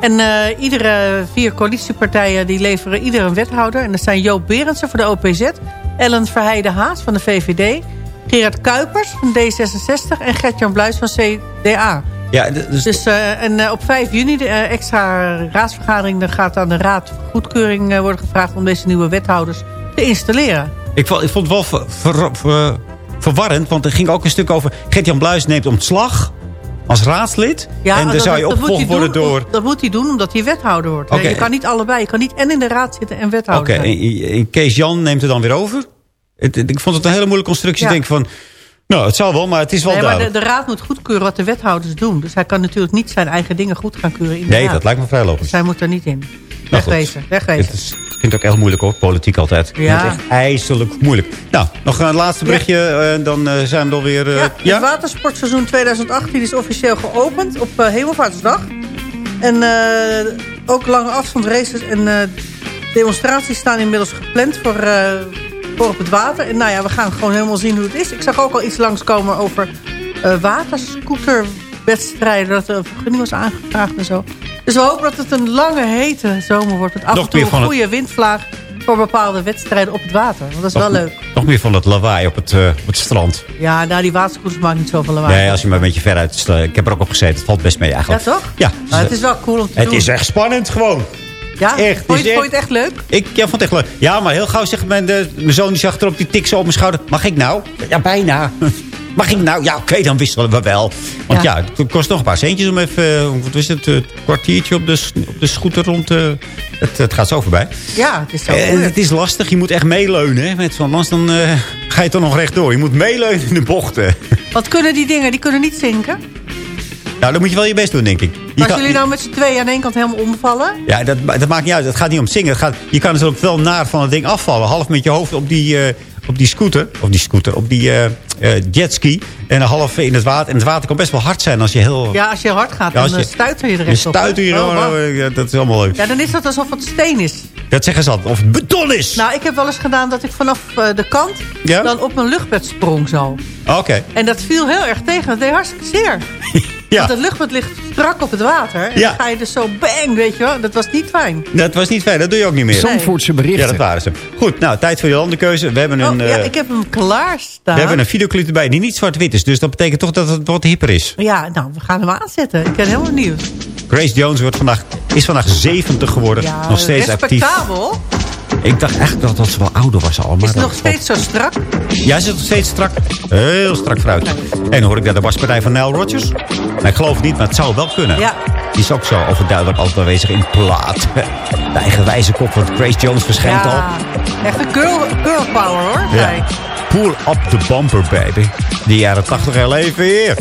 En eh, iedere vier coalitiepartijen die leveren ieder een wethouder. En dat zijn Joop Berendsen voor de OPZ. Ellen Verheijden Haas van de VVD. Gerard Kuipers van D66 en Gert-Jan Bluis van CDA. Ja, dus, Dus, eh, en eh, op 5 juni, de extra raadsvergadering... dan gaat aan de raad goedkeuring worden gevraagd... om deze nieuwe wethouders te installeren. ik, vond, ik vond het wel ver- ver- ver- verwarrend. Want er ging ook een stuk over... Gert-Jan Bluis neemt ontslag als raadslid. en dan dat- zou je opgevolgd worden doen, door... Dat moet hij doen omdat hij wethouder wordt. Oké. Je kan niet allebei. Je kan niet en in de raad zitten en Oké, wethouder en Kees Jan neemt het dan weer over? Ik vond het een hele moeilijke constructie. Ja. Ik denk van... Nou, het zal wel, maar het is wel Nee, maar de, duidelijk. de raad moet goedkeuren wat de wethouders doen. Dus hij kan natuurlijk niet zijn eigen dingen goed gaan keuren in de Nee, raad. dat lijkt me vrij logisch. Dus hij moet er niet in. Nou, goed. Wegwezen, is, vind het ook echt moeilijk hoor, politiek altijd. Ja. het echt ijselijk moeilijk. Nou, nog een laatste berichtje. eh, dan eh, zijn we alweer... eh, Ja, ja? Het watersportseizoen 2018 is officieel geopend op uh, Hemelvaartsdag. En uh, ook lange afstandsraces en uh, demonstraties staan inmiddels gepland voor, uh, voor op het water. En nou ja, we gaan gewoon helemaal zien hoe het is. Ik zag ook al iets langskomen over uh, waterscooterwedstrijden. Dat er vergunning was aangevraagd en zo. Dus we hopen dat het een lange, hete zomer wordt. Met af en toe een het- goede windvlaag voor bepaalde wedstrijden op het water. Want dat is wel leuk. Nog meer van dat lawaai op het, eh, op het strand. Ja, nou, die waterscooters maken niet zoveel lawaai. Nee, als je maar een beetje ver uit... Ik heb er ook op gezeten. Het valt best mee Ja, eigenlijk. toch? Ja. Maar het is wel cool om te Het doen. is echt spannend gewoon. Ja? Echt, Vond het je, is vond je het echt leuk? Ik ja, vond het echt leuk. Ja, maar heel gauw zegt mijn, de, mijn zoon die zag erop, die tik zo op mijn schouder. Mag ik nou? Ja, bijna. [laughs] Mag ik nou? Ja, oké, dan wisselen we wel. Want ja. Ja. het kost nog een paar centjes om even... eh, Wat is het? Een kwartiertje op de, op de scooter rond... eh, het, het gaat zo voorbij. Ja, het is zo En moeilijk. het is lastig. Je moet echt meeleunen. Hè, met, want anders dan, eh, ga je toch nog rechtdoor. Je moet meeleunen in de bochten. [laughs] Wat kunnen die dingen? Die kunnen niet zinken. Nou, dan moet je wel je best doen, denk ik. Je Als kan- jullie nou met z'n tweeën aan één kant helemaal omvallen... Ja, dat, dat maakt niet uit. Het gaat niet om zingen. Het gaat, je kan natuurlijk wel naar van het ding afvallen. Half met je hoofd op die, eh, op die scooter. Of die scooter. Op die eh, jetski. En een half in het water. En het water kan best wel hard zijn als je heel... Ja, als je hard gaat, Ja, dan je- eh, stuiter je er je echt op. stuit hier Oh, dat is allemaal leuk. Ja, dan is dat alsof het steen is. Dat zeggen ze altijd. Of het beton is. Nou, ik heb wel eens gedaan dat ik vanaf de kant... Ja? dan op mijn luchtbed sprong zo. Oké. En dat viel heel erg tegen. Dat deed hartstikke zeer. [laughs] Ja. Want het luchtbed ligt strak op het water. En Ja. dan ga je dus zo bang, weet je wel. Dat was niet fijn. Dat was niet fijn. Dat doe je ook niet meer. Zandvoortse Ja, berichten. dat waren ze. Goed, nou, tijd voor je landenkeuze. We hebben een, oh, ja, eh, ik heb hem klaarstaan. we hebben een videoclip erbij die niet zwart-wit is. Dus dat betekent toch dat het wat hipper is. Ja, nou, we gaan hem aanzetten. Ik ben helemaal benieuwd. Grace Jones wordt vandaag, is vandaag 70 geworden. Ja, nog steeds actief. Ik dacht echt dat, dat ze wel ouder was al. Maar Is dat nog steeds zo strak. Ja, ze is nog steeds strak. Heel strak vooruit. En hoor ik dat de waspartij van Nile Rodgers. Nou, ik geloof het niet, maar het zou wel kunnen. Ja. Die is ook zo overduidelijk altijd aanwezig in plaat. [laughs] De eigenwijze kop van Grace Jones verschijnt al. Ja, echt een girl, girl power hoor. Ja. Pull up the bumper, baby. Die jaren 80 heel even weer.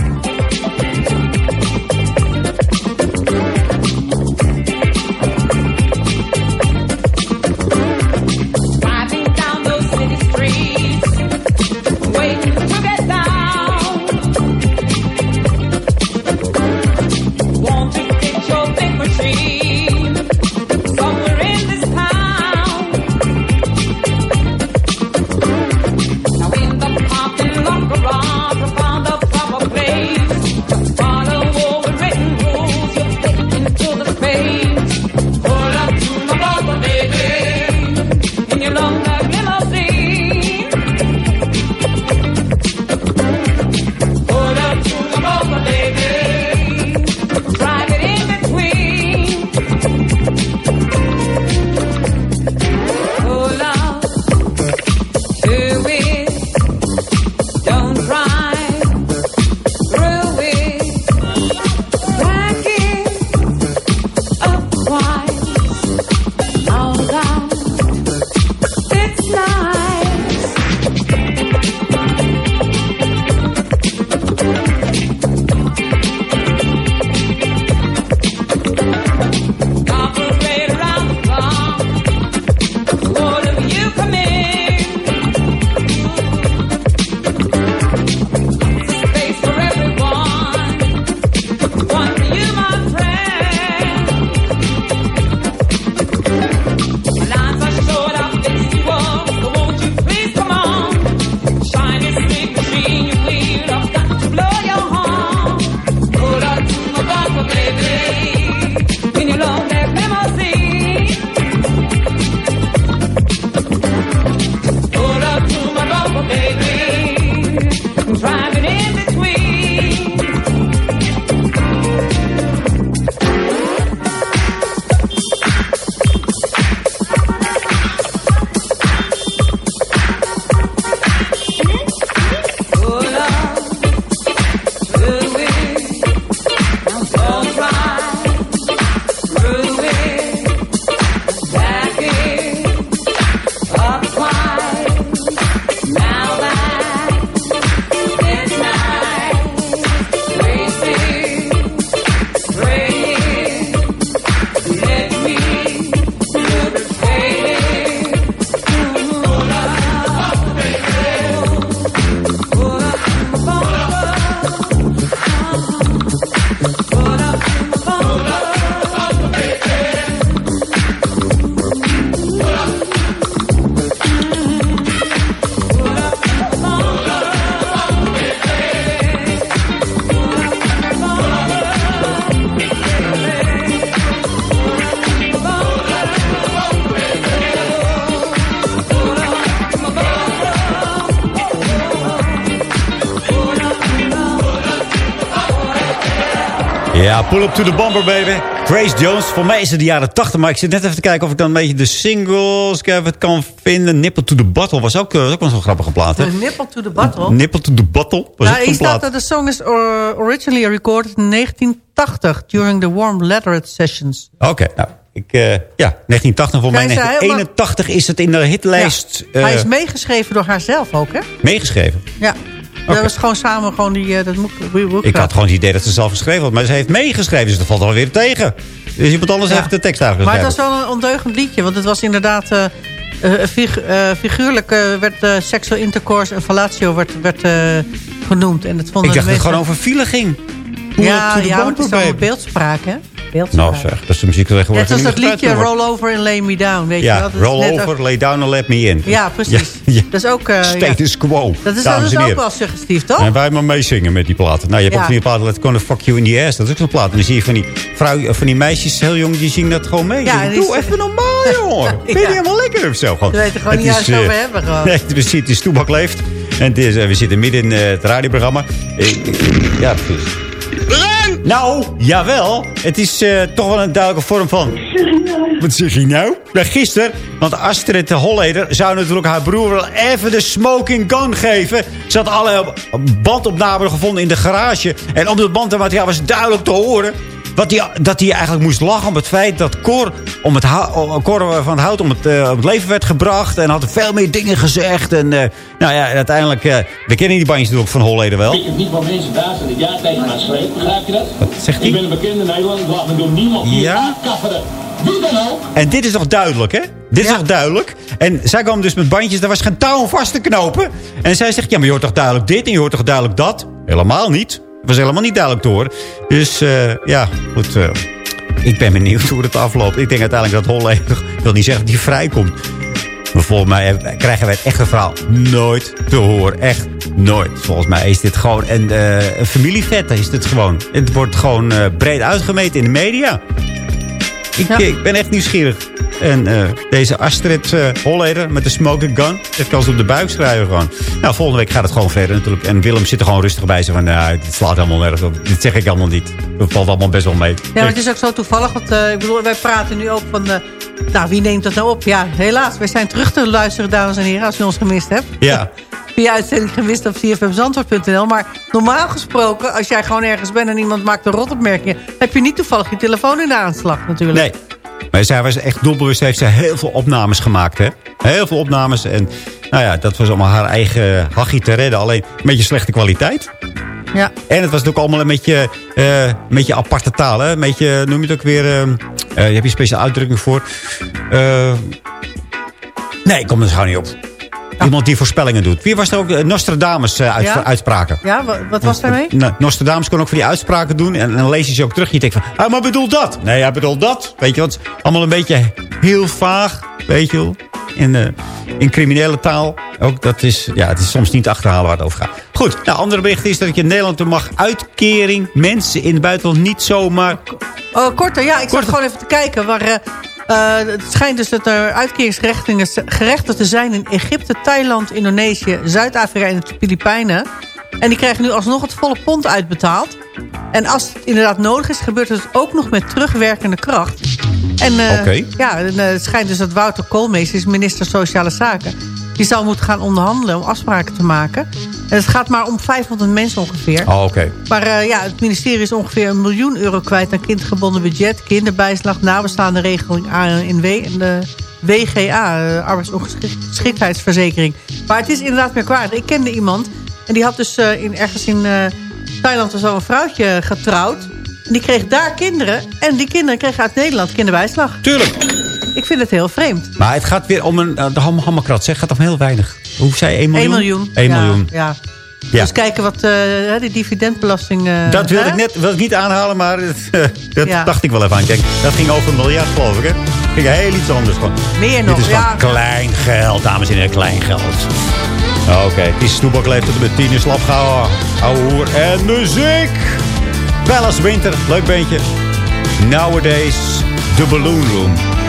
Pull up to the bumper, baby. Grace Jones. Voor mij is het de jaren 80. Maar ik zit net even te kijken of ik dan een beetje de singles even het kan vinden. Nipple to the Bottle was ook, was ook wel zo'n grappige plaat. Hè? Nipple to the Bottle. Nipple to the Bottle was Nou, ook staat dat de song is or- originally recorded in 1980 during the Warm Leatherette Sessions. Oké, nou. Ik, eh, ja, 1980 voor mij. Hij is helemaal- 1981 is het in de hitlijst Ja. eh, Hij is meegeschreven door haarzelf ook, hè? meegeschreven. Ja. Dat was gewoon samen gewoon die... eh, dat moet, Ik had gewoon het idee dat ze zelf geschreven had. Maar ze heeft meegeschreven, dus dat valt alweer tegen. Dus iemand anders Ja. heeft de tekst eigenlijk Maar het was wel een ondeugend liedje. Want het was inderdaad... eh, eh, figu- figuurlijk werd sexual intercourse en fellatio werd, werd genoemd. En dat vonden Ik dacht dat het gewoon over file ging. Ja, ja want het is baby. beeldspraak, hè? Nou zeg, dat is de muziek Net tegenwoordig zoals dat niet meer liedje Roll Over and Lay Me Down, weet je wel? Dat is roll net over, lay down and let me in. Ja, precies. Ja, [laughs] ja. Dat is ook... eh, ja. Status quo, Dat is, dat is ook wel suggestief, toch? En wij maar meezingen met die platen. Nou, je hebt Ja. ook van die platen, Let's Gonna Fuck You in the Ass. Dat is ook zo'n plaat. En dan zie je van die, vrouw, van die meisjes, heel jong, die zingen dat gewoon mee. Ja, Doe even normaal, [laughs] jongen. Ben je helemaal lekker of zo? Gewoon. Ze weten gewoon Het niet is, waar ze eh, over hebben gewoon. Nee, we zitten in Stoebak Leeft. En het is, eh, we zitten midden in eh, het radioprogramma. Eh, ja, precies. Nou, jawel. Het is eh, toch wel een duidelijke vorm van... Wat zeg je nou? Bij gisteren, want Astrid de Holleder zou natuurlijk haar broer wel even de smoking gun geven. Ze had alle bandopnamen gevonden in de garage. En op dat bandmateriaal was duidelijk te horen... Wat die, dat hij eigenlijk moest lachen om het feit dat Cor, om het Cor van het Hout om het, eh, om het leven werd gebracht. En had veel meer dingen gezegd. En eh, nou ja, uiteindelijk... eh, we kennen die bandjes natuurlijk van Holleder wel. Ik heb niet van mensen daar zijn het jaar tegen mij schreef. Begrijp je dat? Wat zegt hij? Ik ben een bekende Nederlander. Laat me door niemand hier Ja? aankafferen. Wie dan ook. En dit is toch duidelijk, hè? Dit is toch duidelijk? En zij kwam dus met bandjes, daar was geen touw om vast te knopen. En zij zegt, ja, maar je hoort toch duidelijk dit en je hoort toch duidelijk dat? Helemaal niet. Het was helemaal niet duidelijk horen. Dus eh, ja, goed. eh, ik ben benieuwd hoe het afloopt. Ik denk uiteindelijk dat Holleder, ik [laughs] wil niet zeggen dat hij vrijkomt. Maar volgens mij krijgen wij het echte verhaal nooit te horen. Echt nooit. Volgens mij is dit gewoon een, eh een familievet. Is dit gewoon. Het wordt gewoon breed uitgemeten in de media. Ik, ik ben echt nieuwsgierig. En eh, deze Astrid eh Holleder met de smoking gun. Dat kan ze op de buik schrijven gewoon. Nou, volgende week gaat het gewoon verder natuurlijk. En Willem zit er gewoon rustig bij. Zo van, nou, dit slaat helemaal nergens op. Dit zeg ik allemaal niet. Dat valt allemaal best wel mee. Ja, maar het is ook zo toevallig. Want eh, ik bedoel, wij praten nu ook van... nou, wie neemt dat nou op? Ja, helaas. Wij zijn terug te luisteren, dames en heren. Als u ons gemist hebt. Ja. [laughs] Via uitzending gemist op cfmzandvoort.nl. Maar normaal gesproken, als jij gewoon ergens bent... en iemand maakt een rotopmerking... heb je niet toevallig je telefoon in de aanslag natuurlijk. Nee. Maar zij was echt doelbewust. Heeft ze heel veel opnames gemaakt, hè? Heel veel opnames. En nou ja, dat was allemaal haar eigen hachie te redden. Alleen een beetje slechte kwaliteit. Ja. En het was natuurlijk allemaal een beetje, eh, een beetje aparte taal. Hè? Een beetje, noem je het ook weer... eh, eh, je hebt hier een speciale uitdrukking voor. Eh, nee, ik kom er gewoon niet op. Iemand die voorspellingen doet. Wie was er ook? Eh, Nostradamus eh, uit, Ja? uitspraken. Ja, wat, wat was daarmee? Nou, Nostradamus kon ook van die uitspraken doen. En, dan lees je ze ook terug. En je denkt van, ah, maar bedoel dat? Nee, hij bedoelt dat. Weet je wat? Allemaal een beetje heel vaag. Weet je wel? In, eh, in criminele taal. Ook dat is, ja, het is soms niet te achterhalen waar het over gaat. Goed, nou, andere bericht is dat je in Nederland mag uitkering. Mensen in het buitenland niet zomaar... Oh, korter. Ja, ik zat gewoon even te kijken. Eh, eh, het schijnt dus dat er uitkeringsgerechten te zijn in Egypte, Thailand, Indonesië, Zuid-Afrika en de Filipijnen. En die krijgen nu alsnog het volle pond uitbetaald. En als het inderdaad nodig is, gebeurt het ook nog met terugwerkende kracht. En eh, ja, en, eh, het schijnt dus dat Wouter Koolmees is minister Sociale Zaken. Die zal moeten gaan onderhandelen om afspraken te maken. En het gaat maar om 500 mensen ongeveer. Oh, oké. Maar eh, ja, het ministerie is ongeveer een miljoen euro kwijt aan kindgebonden budget, kinderbijslag, nabestaande regeling ANW en de WGA, arbeidsongeschiktheidsverzekering. Maar het is inderdaad merkwaardig. Ik kende iemand en die had dus in, ergens in Thailand of zo een vrouwtje getrouwd. Die kreeg daar kinderen en die kinderen kregen uit Nederland kinderbijslag. Tuurlijk. Ik vind het heel vreemd. Maar het gaat weer om een... eh, de ham hammerkrat, zeg. gaat om heel weinig. Hoe zei je? 1 miljoen? 1 miljoen. 1 Ja, miljoen. Ja. Ja. Dus kijken wat hè, die dividendbelasting... eh, Dat wilde hè? ik net wil ik niet aanhalen, maar dat, [laughs] dat Ja. dacht ik wel even aan. Kijk, dat ging over een miljard, geloof ik, hè? ging heel iets anders. Gewoon. Meer nog, Dit is ja. gewoon klein geld, dames en heren, klein geld. Oké, het is Stoebak leeft tot met tien uur slap gehouden. Ouwe hoer en muziek. Palace Winter, leuk beentje. Nowadays, The Balloon Room.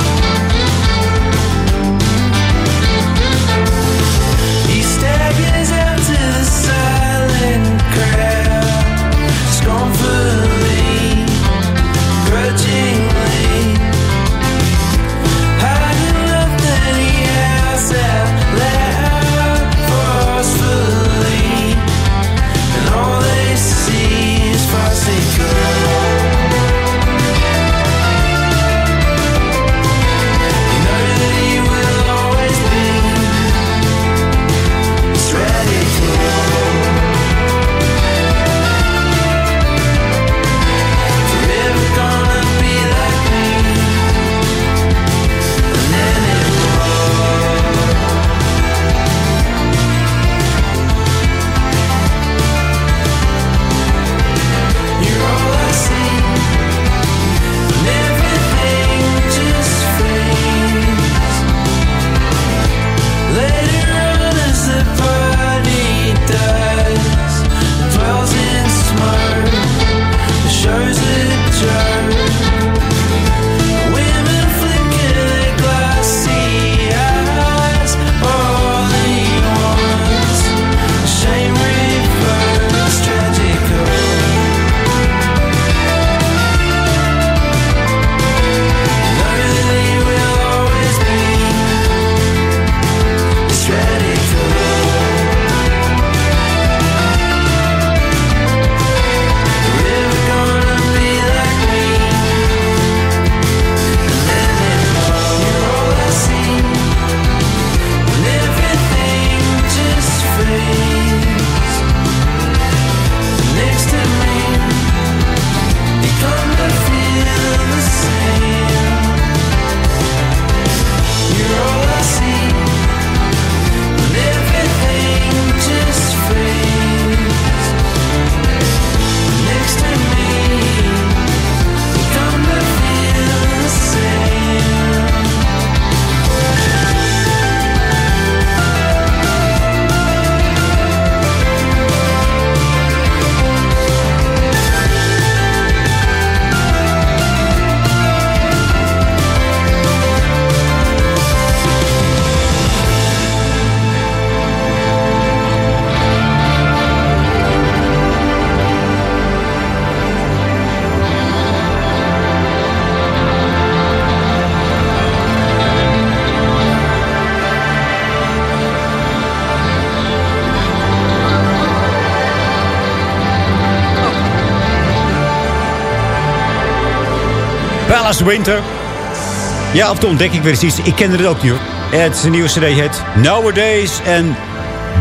Palace Winter. Ja, af en toe ontdek ik weer eens iets. Ik kende het ook niet hoor. Het is een nieuwe cd, het Nowadays en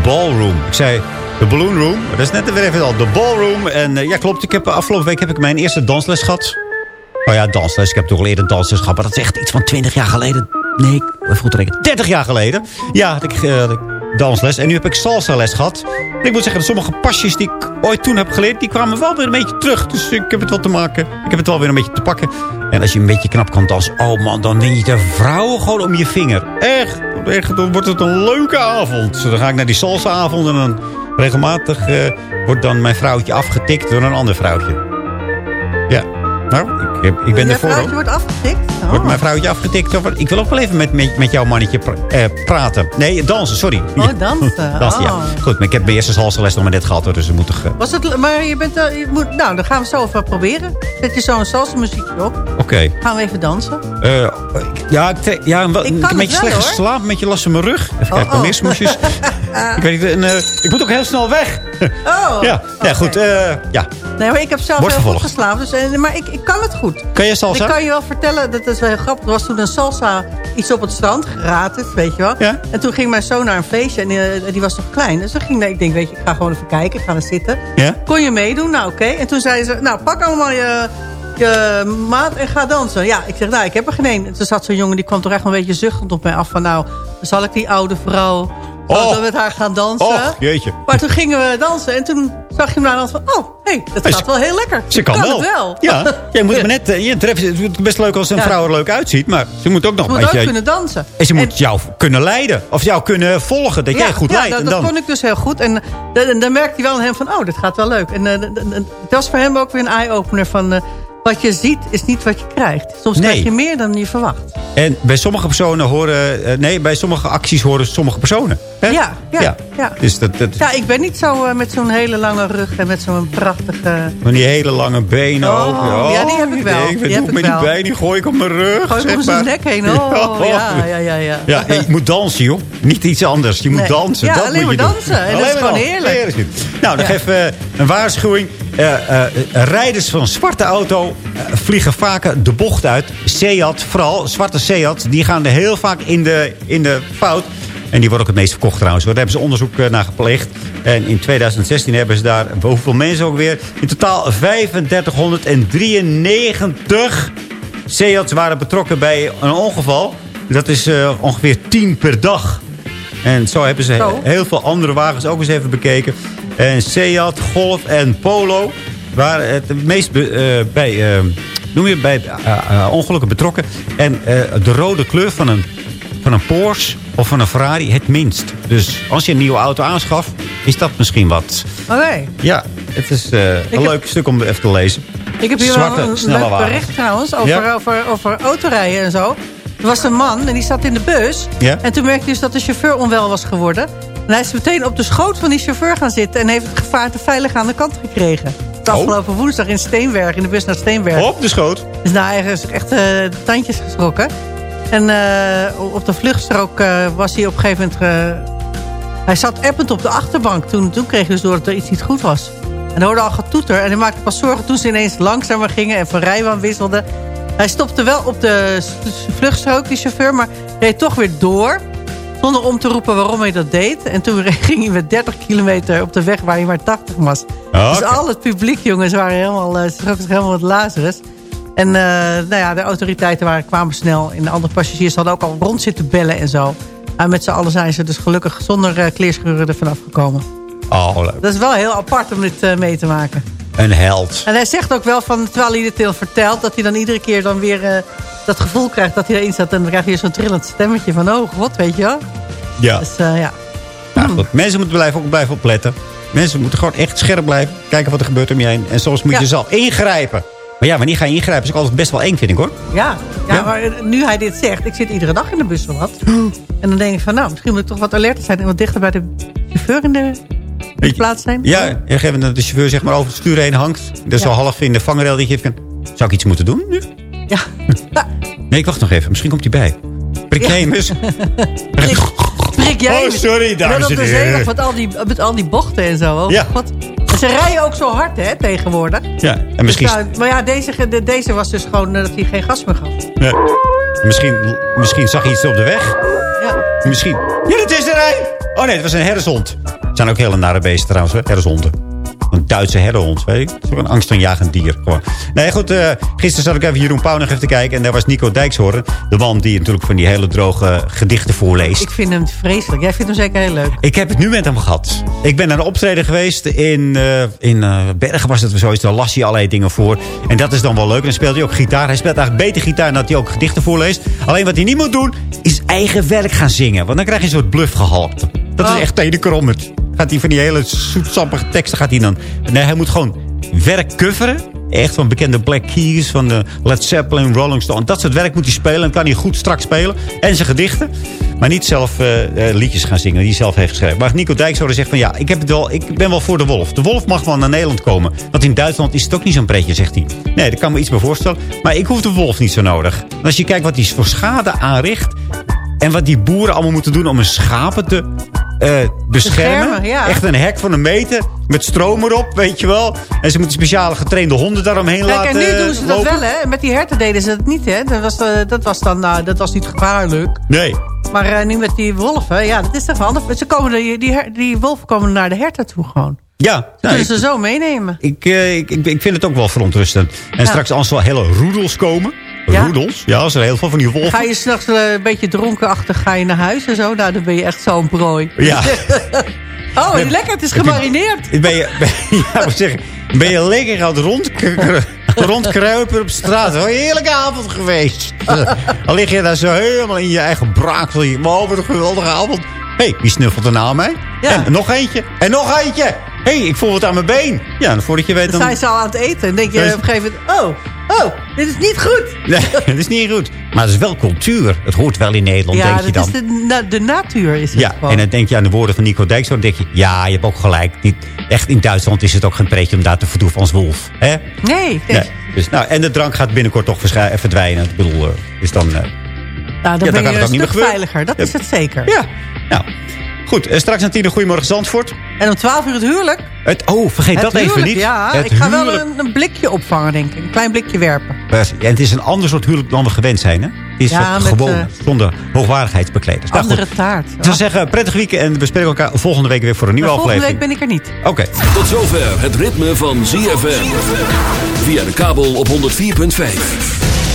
Ballroom. Ik zei de Balloon Room, dat is net weer even al. De Ballroom. En eh, ja, klopt. Ik heb, afgelopen week heb ik mijn eerste dansles gehad. Oh ja, dansles. Ik heb toch al eerder dansles gehad. Maar dat is echt iets van 20 jaar geleden. Nee, even goed rekenen. 30 jaar geleden. Ja, had ik, eh, dansles. En nu heb ik salsa les gehad. Ik moet zeggen, sommige pasjes die ik ooit toen heb geleerd... die kwamen wel weer een beetje terug. Dus ik heb het wel te maken. Ik heb het wel weer een beetje te pakken. En als je een beetje knap kan dansen... oh man, dan win je de vrouwen gewoon om je vinger. Echt, echt dan wordt het een leuke avond. Dan ga ik naar die salsa-avond... en dan regelmatig eh, wordt dan mijn vrouwtje afgetikt door een ander vrouwtje. Ja, nou, ik, heb, ik ben ervoor. hoor. wordt afgetikt? Oh. Wordt mijn vrouwtje afgetikt? Over, ik wil ook wel even met, met, met jouw mannetje pra- eh, praten. Nee, dansen, sorry. Oh, dansen. [laughs] Dansen, ja. Oh. Goed, maar ik heb mijn eerste salsa-les nog maar net gehad. hoor, Dus we moeten... Was het, maar je bent, eh, je moet, nou, dan gaan we zo even proberen. Zet je zo'n salsa muziekje op. Oké. Gaan we even dansen. Eh, ja, ik, ja, Ik ik kan heb een beetje slecht geslapen. Een beetje last mijn rug. Even kijken, oh. nog [laughs] smoesjes. ik weet niet, en, eh, ik moet ook heel snel weg. [laughs] Oh, ja, ja, goed. eh, ja. Nee, maar ik heb zelf heel goed geslapen. Dus, eh, maar ik, ik kan het goed. Kan je salsa? Ik kan je wel vertellen, dat is wel heel grappig. Er was toen een salsa iets op het strand, gratis, weet je wel. Ja. En toen ging mijn zoon naar een feestje en die, was nog klein. Dus ging ik denk, weet je, ik ga gewoon even kijken. Ik ga er zitten. Ja? Kon je meedoen? Nou, oké. En toen zeiden ze, nou, pak allemaal je, je maat en ga dansen. Ja, ik zeg, nou, ik heb er geen een. En toen zat zo'n jongen, die kwam toch echt een beetje zuchtend op mij af. Van, nou, zal ik die oude vrouw Oh. dan met haar gaan dansen? Och, jeetje. Maar toen gingen we dansen en toen zag je hem daar van... oh, hé, hey, dat gaat wel heel lekker. Ze kan, wel. het wel. Ja, [laughs] jij moet maar net... eh, Je treft, het is best leuk als een Ja. vrouw er leuk uitziet. Maar ze moet ook nog Ze moet ook beetje... kunnen dansen. En ze moet jou kunnen leiden. Of jou kunnen volgen. Dat jij goed ja, leidt. dat, dat dan... kon ik dus heel goed. En eh, dan, dan merkte hij wel aan hem van, oh, dit gaat wel leuk. En eh, d- d- het was voor hem ook weer een eye-opener van... wat je ziet is niet wat je krijgt. Soms Nee. krijg je meer dan je verwacht. En bij sommige personen horen... eh, nee, bij sommige acties horen sommige personen. Hè? Ja, ja, ja. Dus dat, dat, Ja, ik ben niet zo eh, met zo'n hele lange rug en met zo'n prachtige... Van die hele lange benen Oh, ook. ja, die heb ik wel. Die heb doe ik ik met die benen? Die gooi ik op mijn rug. Gooi ik zeg om zijn maar. nek heen. [laughs] Oh, ja, ja, ja, ja. Ja, en je [laughs] moet dansen, joh. Niet iets anders. Je moet Nee. dansen. Ja, dat alleen moet je maar doen. dansen. En dat is maar gewoon dansen. heerlijk. Nou, nog Ja. even eh, een waarschuwing. Eh, eh, rijders van zwarte auto eh, vliegen vaker de bocht uit. Seat, vooral zwarte Seat, die gaan er heel vaak in de, in de fout. En die worden ook het meest verkocht trouwens. Daar hebben ze onderzoek naar gepleegd. En in 2016 hebben ze daar, hoeveel mensen ook weer... in totaal 3593 Seats waren betrokken bij een ongeval. Dat is ongeveer 10 per dag. En zo hebben ze heel veel andere wagens ook eens even bekeken. En Seat, Golf en Polo waren het meest be- eh, bij, eh, noem je, bij eh, ongelukken betrokken. En de rode kleur van een, van een Porsche of van een Ferrari het minst. Dus als je een nieuwe auto aanschaft, is dat misschien wat. Oké. Ja, het is een heb- leuk stuk om even te lezen. Ik heb hier Zwarte, wel een leuk bericht trouwens over, Ja? over, over autorijden en zo. Er was een man en die zat in de bus. Ja? En toen merkte hij dus dat de chauffeur onwel was geworden. En hij is meteen op de schoot van die chauffeur gaan zitten... en heeft het gevaarte veilig aan de kant gekregen. De Oh. afgelopen woensdag in Steenberg, in de bus naar Steenberg. Op de schoot. Dus nou, hij is echt eh, de tandjes geschrokken. En eh, op de vluchtstrook eh, was hij op een gegeven moment... eh, hij zat append op de achterbank. Toen, toen kreeg hij dus door dat er iets niet goed was. En hij hoorde al getoeter. En hij maakte pas zorgen toen ze ineens langzamer gingen... en van rijbaan wisselden. Hij stopte wel op de vluchtstrook, die chauffeur... maar reed toch weer door... zonder om te roepen waarom hij dat deed. En toen ging hij met 30 kilometer op de weg waar hij maar 80 was. Dus al het publiek, jongens, waren helemaal, uh, schrok zich helemaal wat Lazarus. En eh, nou ja, de autoriteiten waren, kwamen snel. En de andere passagiers hadden ook al rond zitten bellen en zo. En met z'n allen zijn ze dus gelukkig zonder uh, kleerscheuren er vanaf gekomen. Oh, leuk. Dat is wel heel apart om dit uh, mee te maken. Een held. En hij zegt ook wel, van, terwijl hij dit heel vertelt... dat hij dan iedere keer dan weer dat gevoel krijgt dat hij erin zat. En dan krijg je zo'n trillend stemmetje van... oh god, weet je wel. Ja. Dus uh, ja. Nou, goed. Mensen moeten blijven, ook blijven opletten. Mensen moeten gewoon echt scherp blijven. Kijken wat er gebeurt om je heen. En soms moet Ja. je zelf ingrijpen. Maar ja, wanneer ga je ingrijpen is ook altijd best wel eng, vind ik hoor. Ja, ja, Ja? maar eh, nu hij dit zegt... ik zit iedere dag in de bus van wat. En dan denk ik van, nou, misschien moet ik toch wat alerter zijn... en wat dichter bij de chauffeur in de, in de plaats zijn. Ja, en gegeven dat de chauffeur zeg maar over het stuur heen hangt. Dus Ja. zo half in de vangrail dat je kan... Zou ik iets moeten doen nu? Ja. Nee, ik wacht nog even. Misschien komt hij bij. Prik eens? [laughs] Prik jij Oh, sorry, dames Net en de heren. met al die, met al die bochten en zo. Oh, Ja. God. Ze rijden ook zo hard, hè, tegenwoordig. Ja, en misschien... Dus, nou, maar ja, deze, de- deze was dus gewoon eh, dat hij geen gas meer gaf. Ja. Misschien, misschien zag hij iets op de weg. Ja. Misschien. Ja, dat is er een! Oh nee, het was een herdershond. Het zijn ook hele nare beesten trouwens, hè? herdershonden. Een Duitse herderhond, weet ook een angstaanjagend dier. Gewoon. Nee, goed. eh, gisteren zat ik even Jeroen Pauw nog even te kijken. En daar was Nico Dijkshoorn. De man die natuurlijk van die hele droge gedichten voorleest. Ik vind hem vreselijk. Jij vindt hem zeker heel leuk. Ik heb het nu met hem gehad. Ik ben naar een optreden geweest in, eh, in eh, Bergen was het of zoiets. Daar las hij allerlei dingen voor. En dat is dan wel leuk. En dan speelt hij ook gitaar. Hij speelt eigenlijk beter gitaar dan dat hij ook gedichten voorleest. Alleen wat hij niet moet doen, is eigen werk gaan zingen. Want dan krijg je een soort bluffgehalte. Dat Oh. is echt tenenkrommend. Gaat hij van die hele zoetsappige teksten gaat hij dan... Nee, hij moet gewoon werk coveren. Echt van bekende Black Keys, van de Led Zeppelin, Rolling Stone. Dat soort werk moet hij spelen. En kan hij goed strak spelen. En zijn gedichten. Maar niet zelf eh, eh, liedjes gaan zingen die hij zelf heeft geschreven. Maar Nico Dijkshoorn zegt van ja, ik, heb het wel, ik ben wel voor de wolf. De wolf mag wel naar Nederland komen. Want in Duitsland is het ook niet zo'n pretje, zegt hij. Nee, daar kan me iets bij voorstellen. Maar ik hoef de wolf niet zo nodig. En als je kijkt wat hij voor schade aanricht... en wat die boeren allemaal moeten doen om hun schapen te eh, beschermen. Beschermen, ja. Echt een hek van een meter met stroom erop, weet je wel. En ze moeten speciale getrainde honden daaromheen Kijk, laten en nu doen ze dat lopen. wel, hè. Met die herten deden ze dat niet, hè. Dat was, eh, dat was dan nou, dat was niet gevaarlijk. Nee. Maar eh, nu met die wolven, ja, dat is toch anders. Ze komen, die, die, her- die wolven komen naar de herten toe gewoon. Ja, nou, kunnen ik, ze zo meenemen. ik, eh, ik, ik, ik vind het ook wel verontrustend. En Ja. straks als er wel hele roedels komen. Ja. Roedels? Ja, als er heel veel van die wolven. Ga je s'nachts eh, een beetje dronkenachtig ga je naar huis en zo? Nou, dan ben je echt zo'n prooi. Ja. [laughs] Oh, lekker, het is gemarineerd. Ben je, ben, [laughs] ja, wat zeg, ik? ben je lekker aan het rond, [laughs] rondkruipen op straat. Een heerlijke avond geweest. Dan lig je daar zo helemaal in je eigen braak. Zo je, Oh, wat een geweldige avond. Hé, hey, wie snuffelt er na mij? Ja. En nog eentje. En nog eentje. Hé, hey, ik voel wat aan mijn been. Ja, en voordat je weet... Dan Dan... zijn ze al aan het eten. En denk je Dan is- op een gegeven moment... Oh, oh, dit is niet goed. Nee, [laughs] dat is niet goed. Maar het is wel cultuur. Het hoort wel in Nederland, ja, denk je dan. is de, na- de natuur is het Ja, gewoon. en dan denk je aan de woorden van Nico Dijkshoorn. Dan denk je, ja, je hebt ook gelijk. Niet, echt in Duitsland is het ook geen pretje om daar te verdoeven als wolf. Hè? Nee, nee. Dus, nou, en de drank gaat binnenkort toch eh, verdwijnen. Ik bedoel, eh, is dan... eh, Nou, dan Ja, dan ben kan je het een ook niet meer stuk gebeuren. veiliger. Dat Ja. is het zeker. ja, nou. Goed, eh, straks aan tien uur Goedemorgen Zandvoort. En om 12 uur het huurlijk. Het, oh, vergeet het dat even huwelijk, niet. Ja, het ik ga wel huwelijk. een, een blikje opvangen, denk ik. Een klein blikje werpen. En het is een ander soort huwelijk dan we gewend zijn, hè? Het is Ja, met, gewoon, eh, zonder hoogwaardigheidsbekleders. Nou, Andere goed. taart. Ik zou zeggen, prettig weekend en we spreken elkaar volgende week weer voor een nieuwe Maar volgende week aflevering. ben ik er niet. Oké. Tot zover het ritme van ZFM. Via de kabel op 104.5.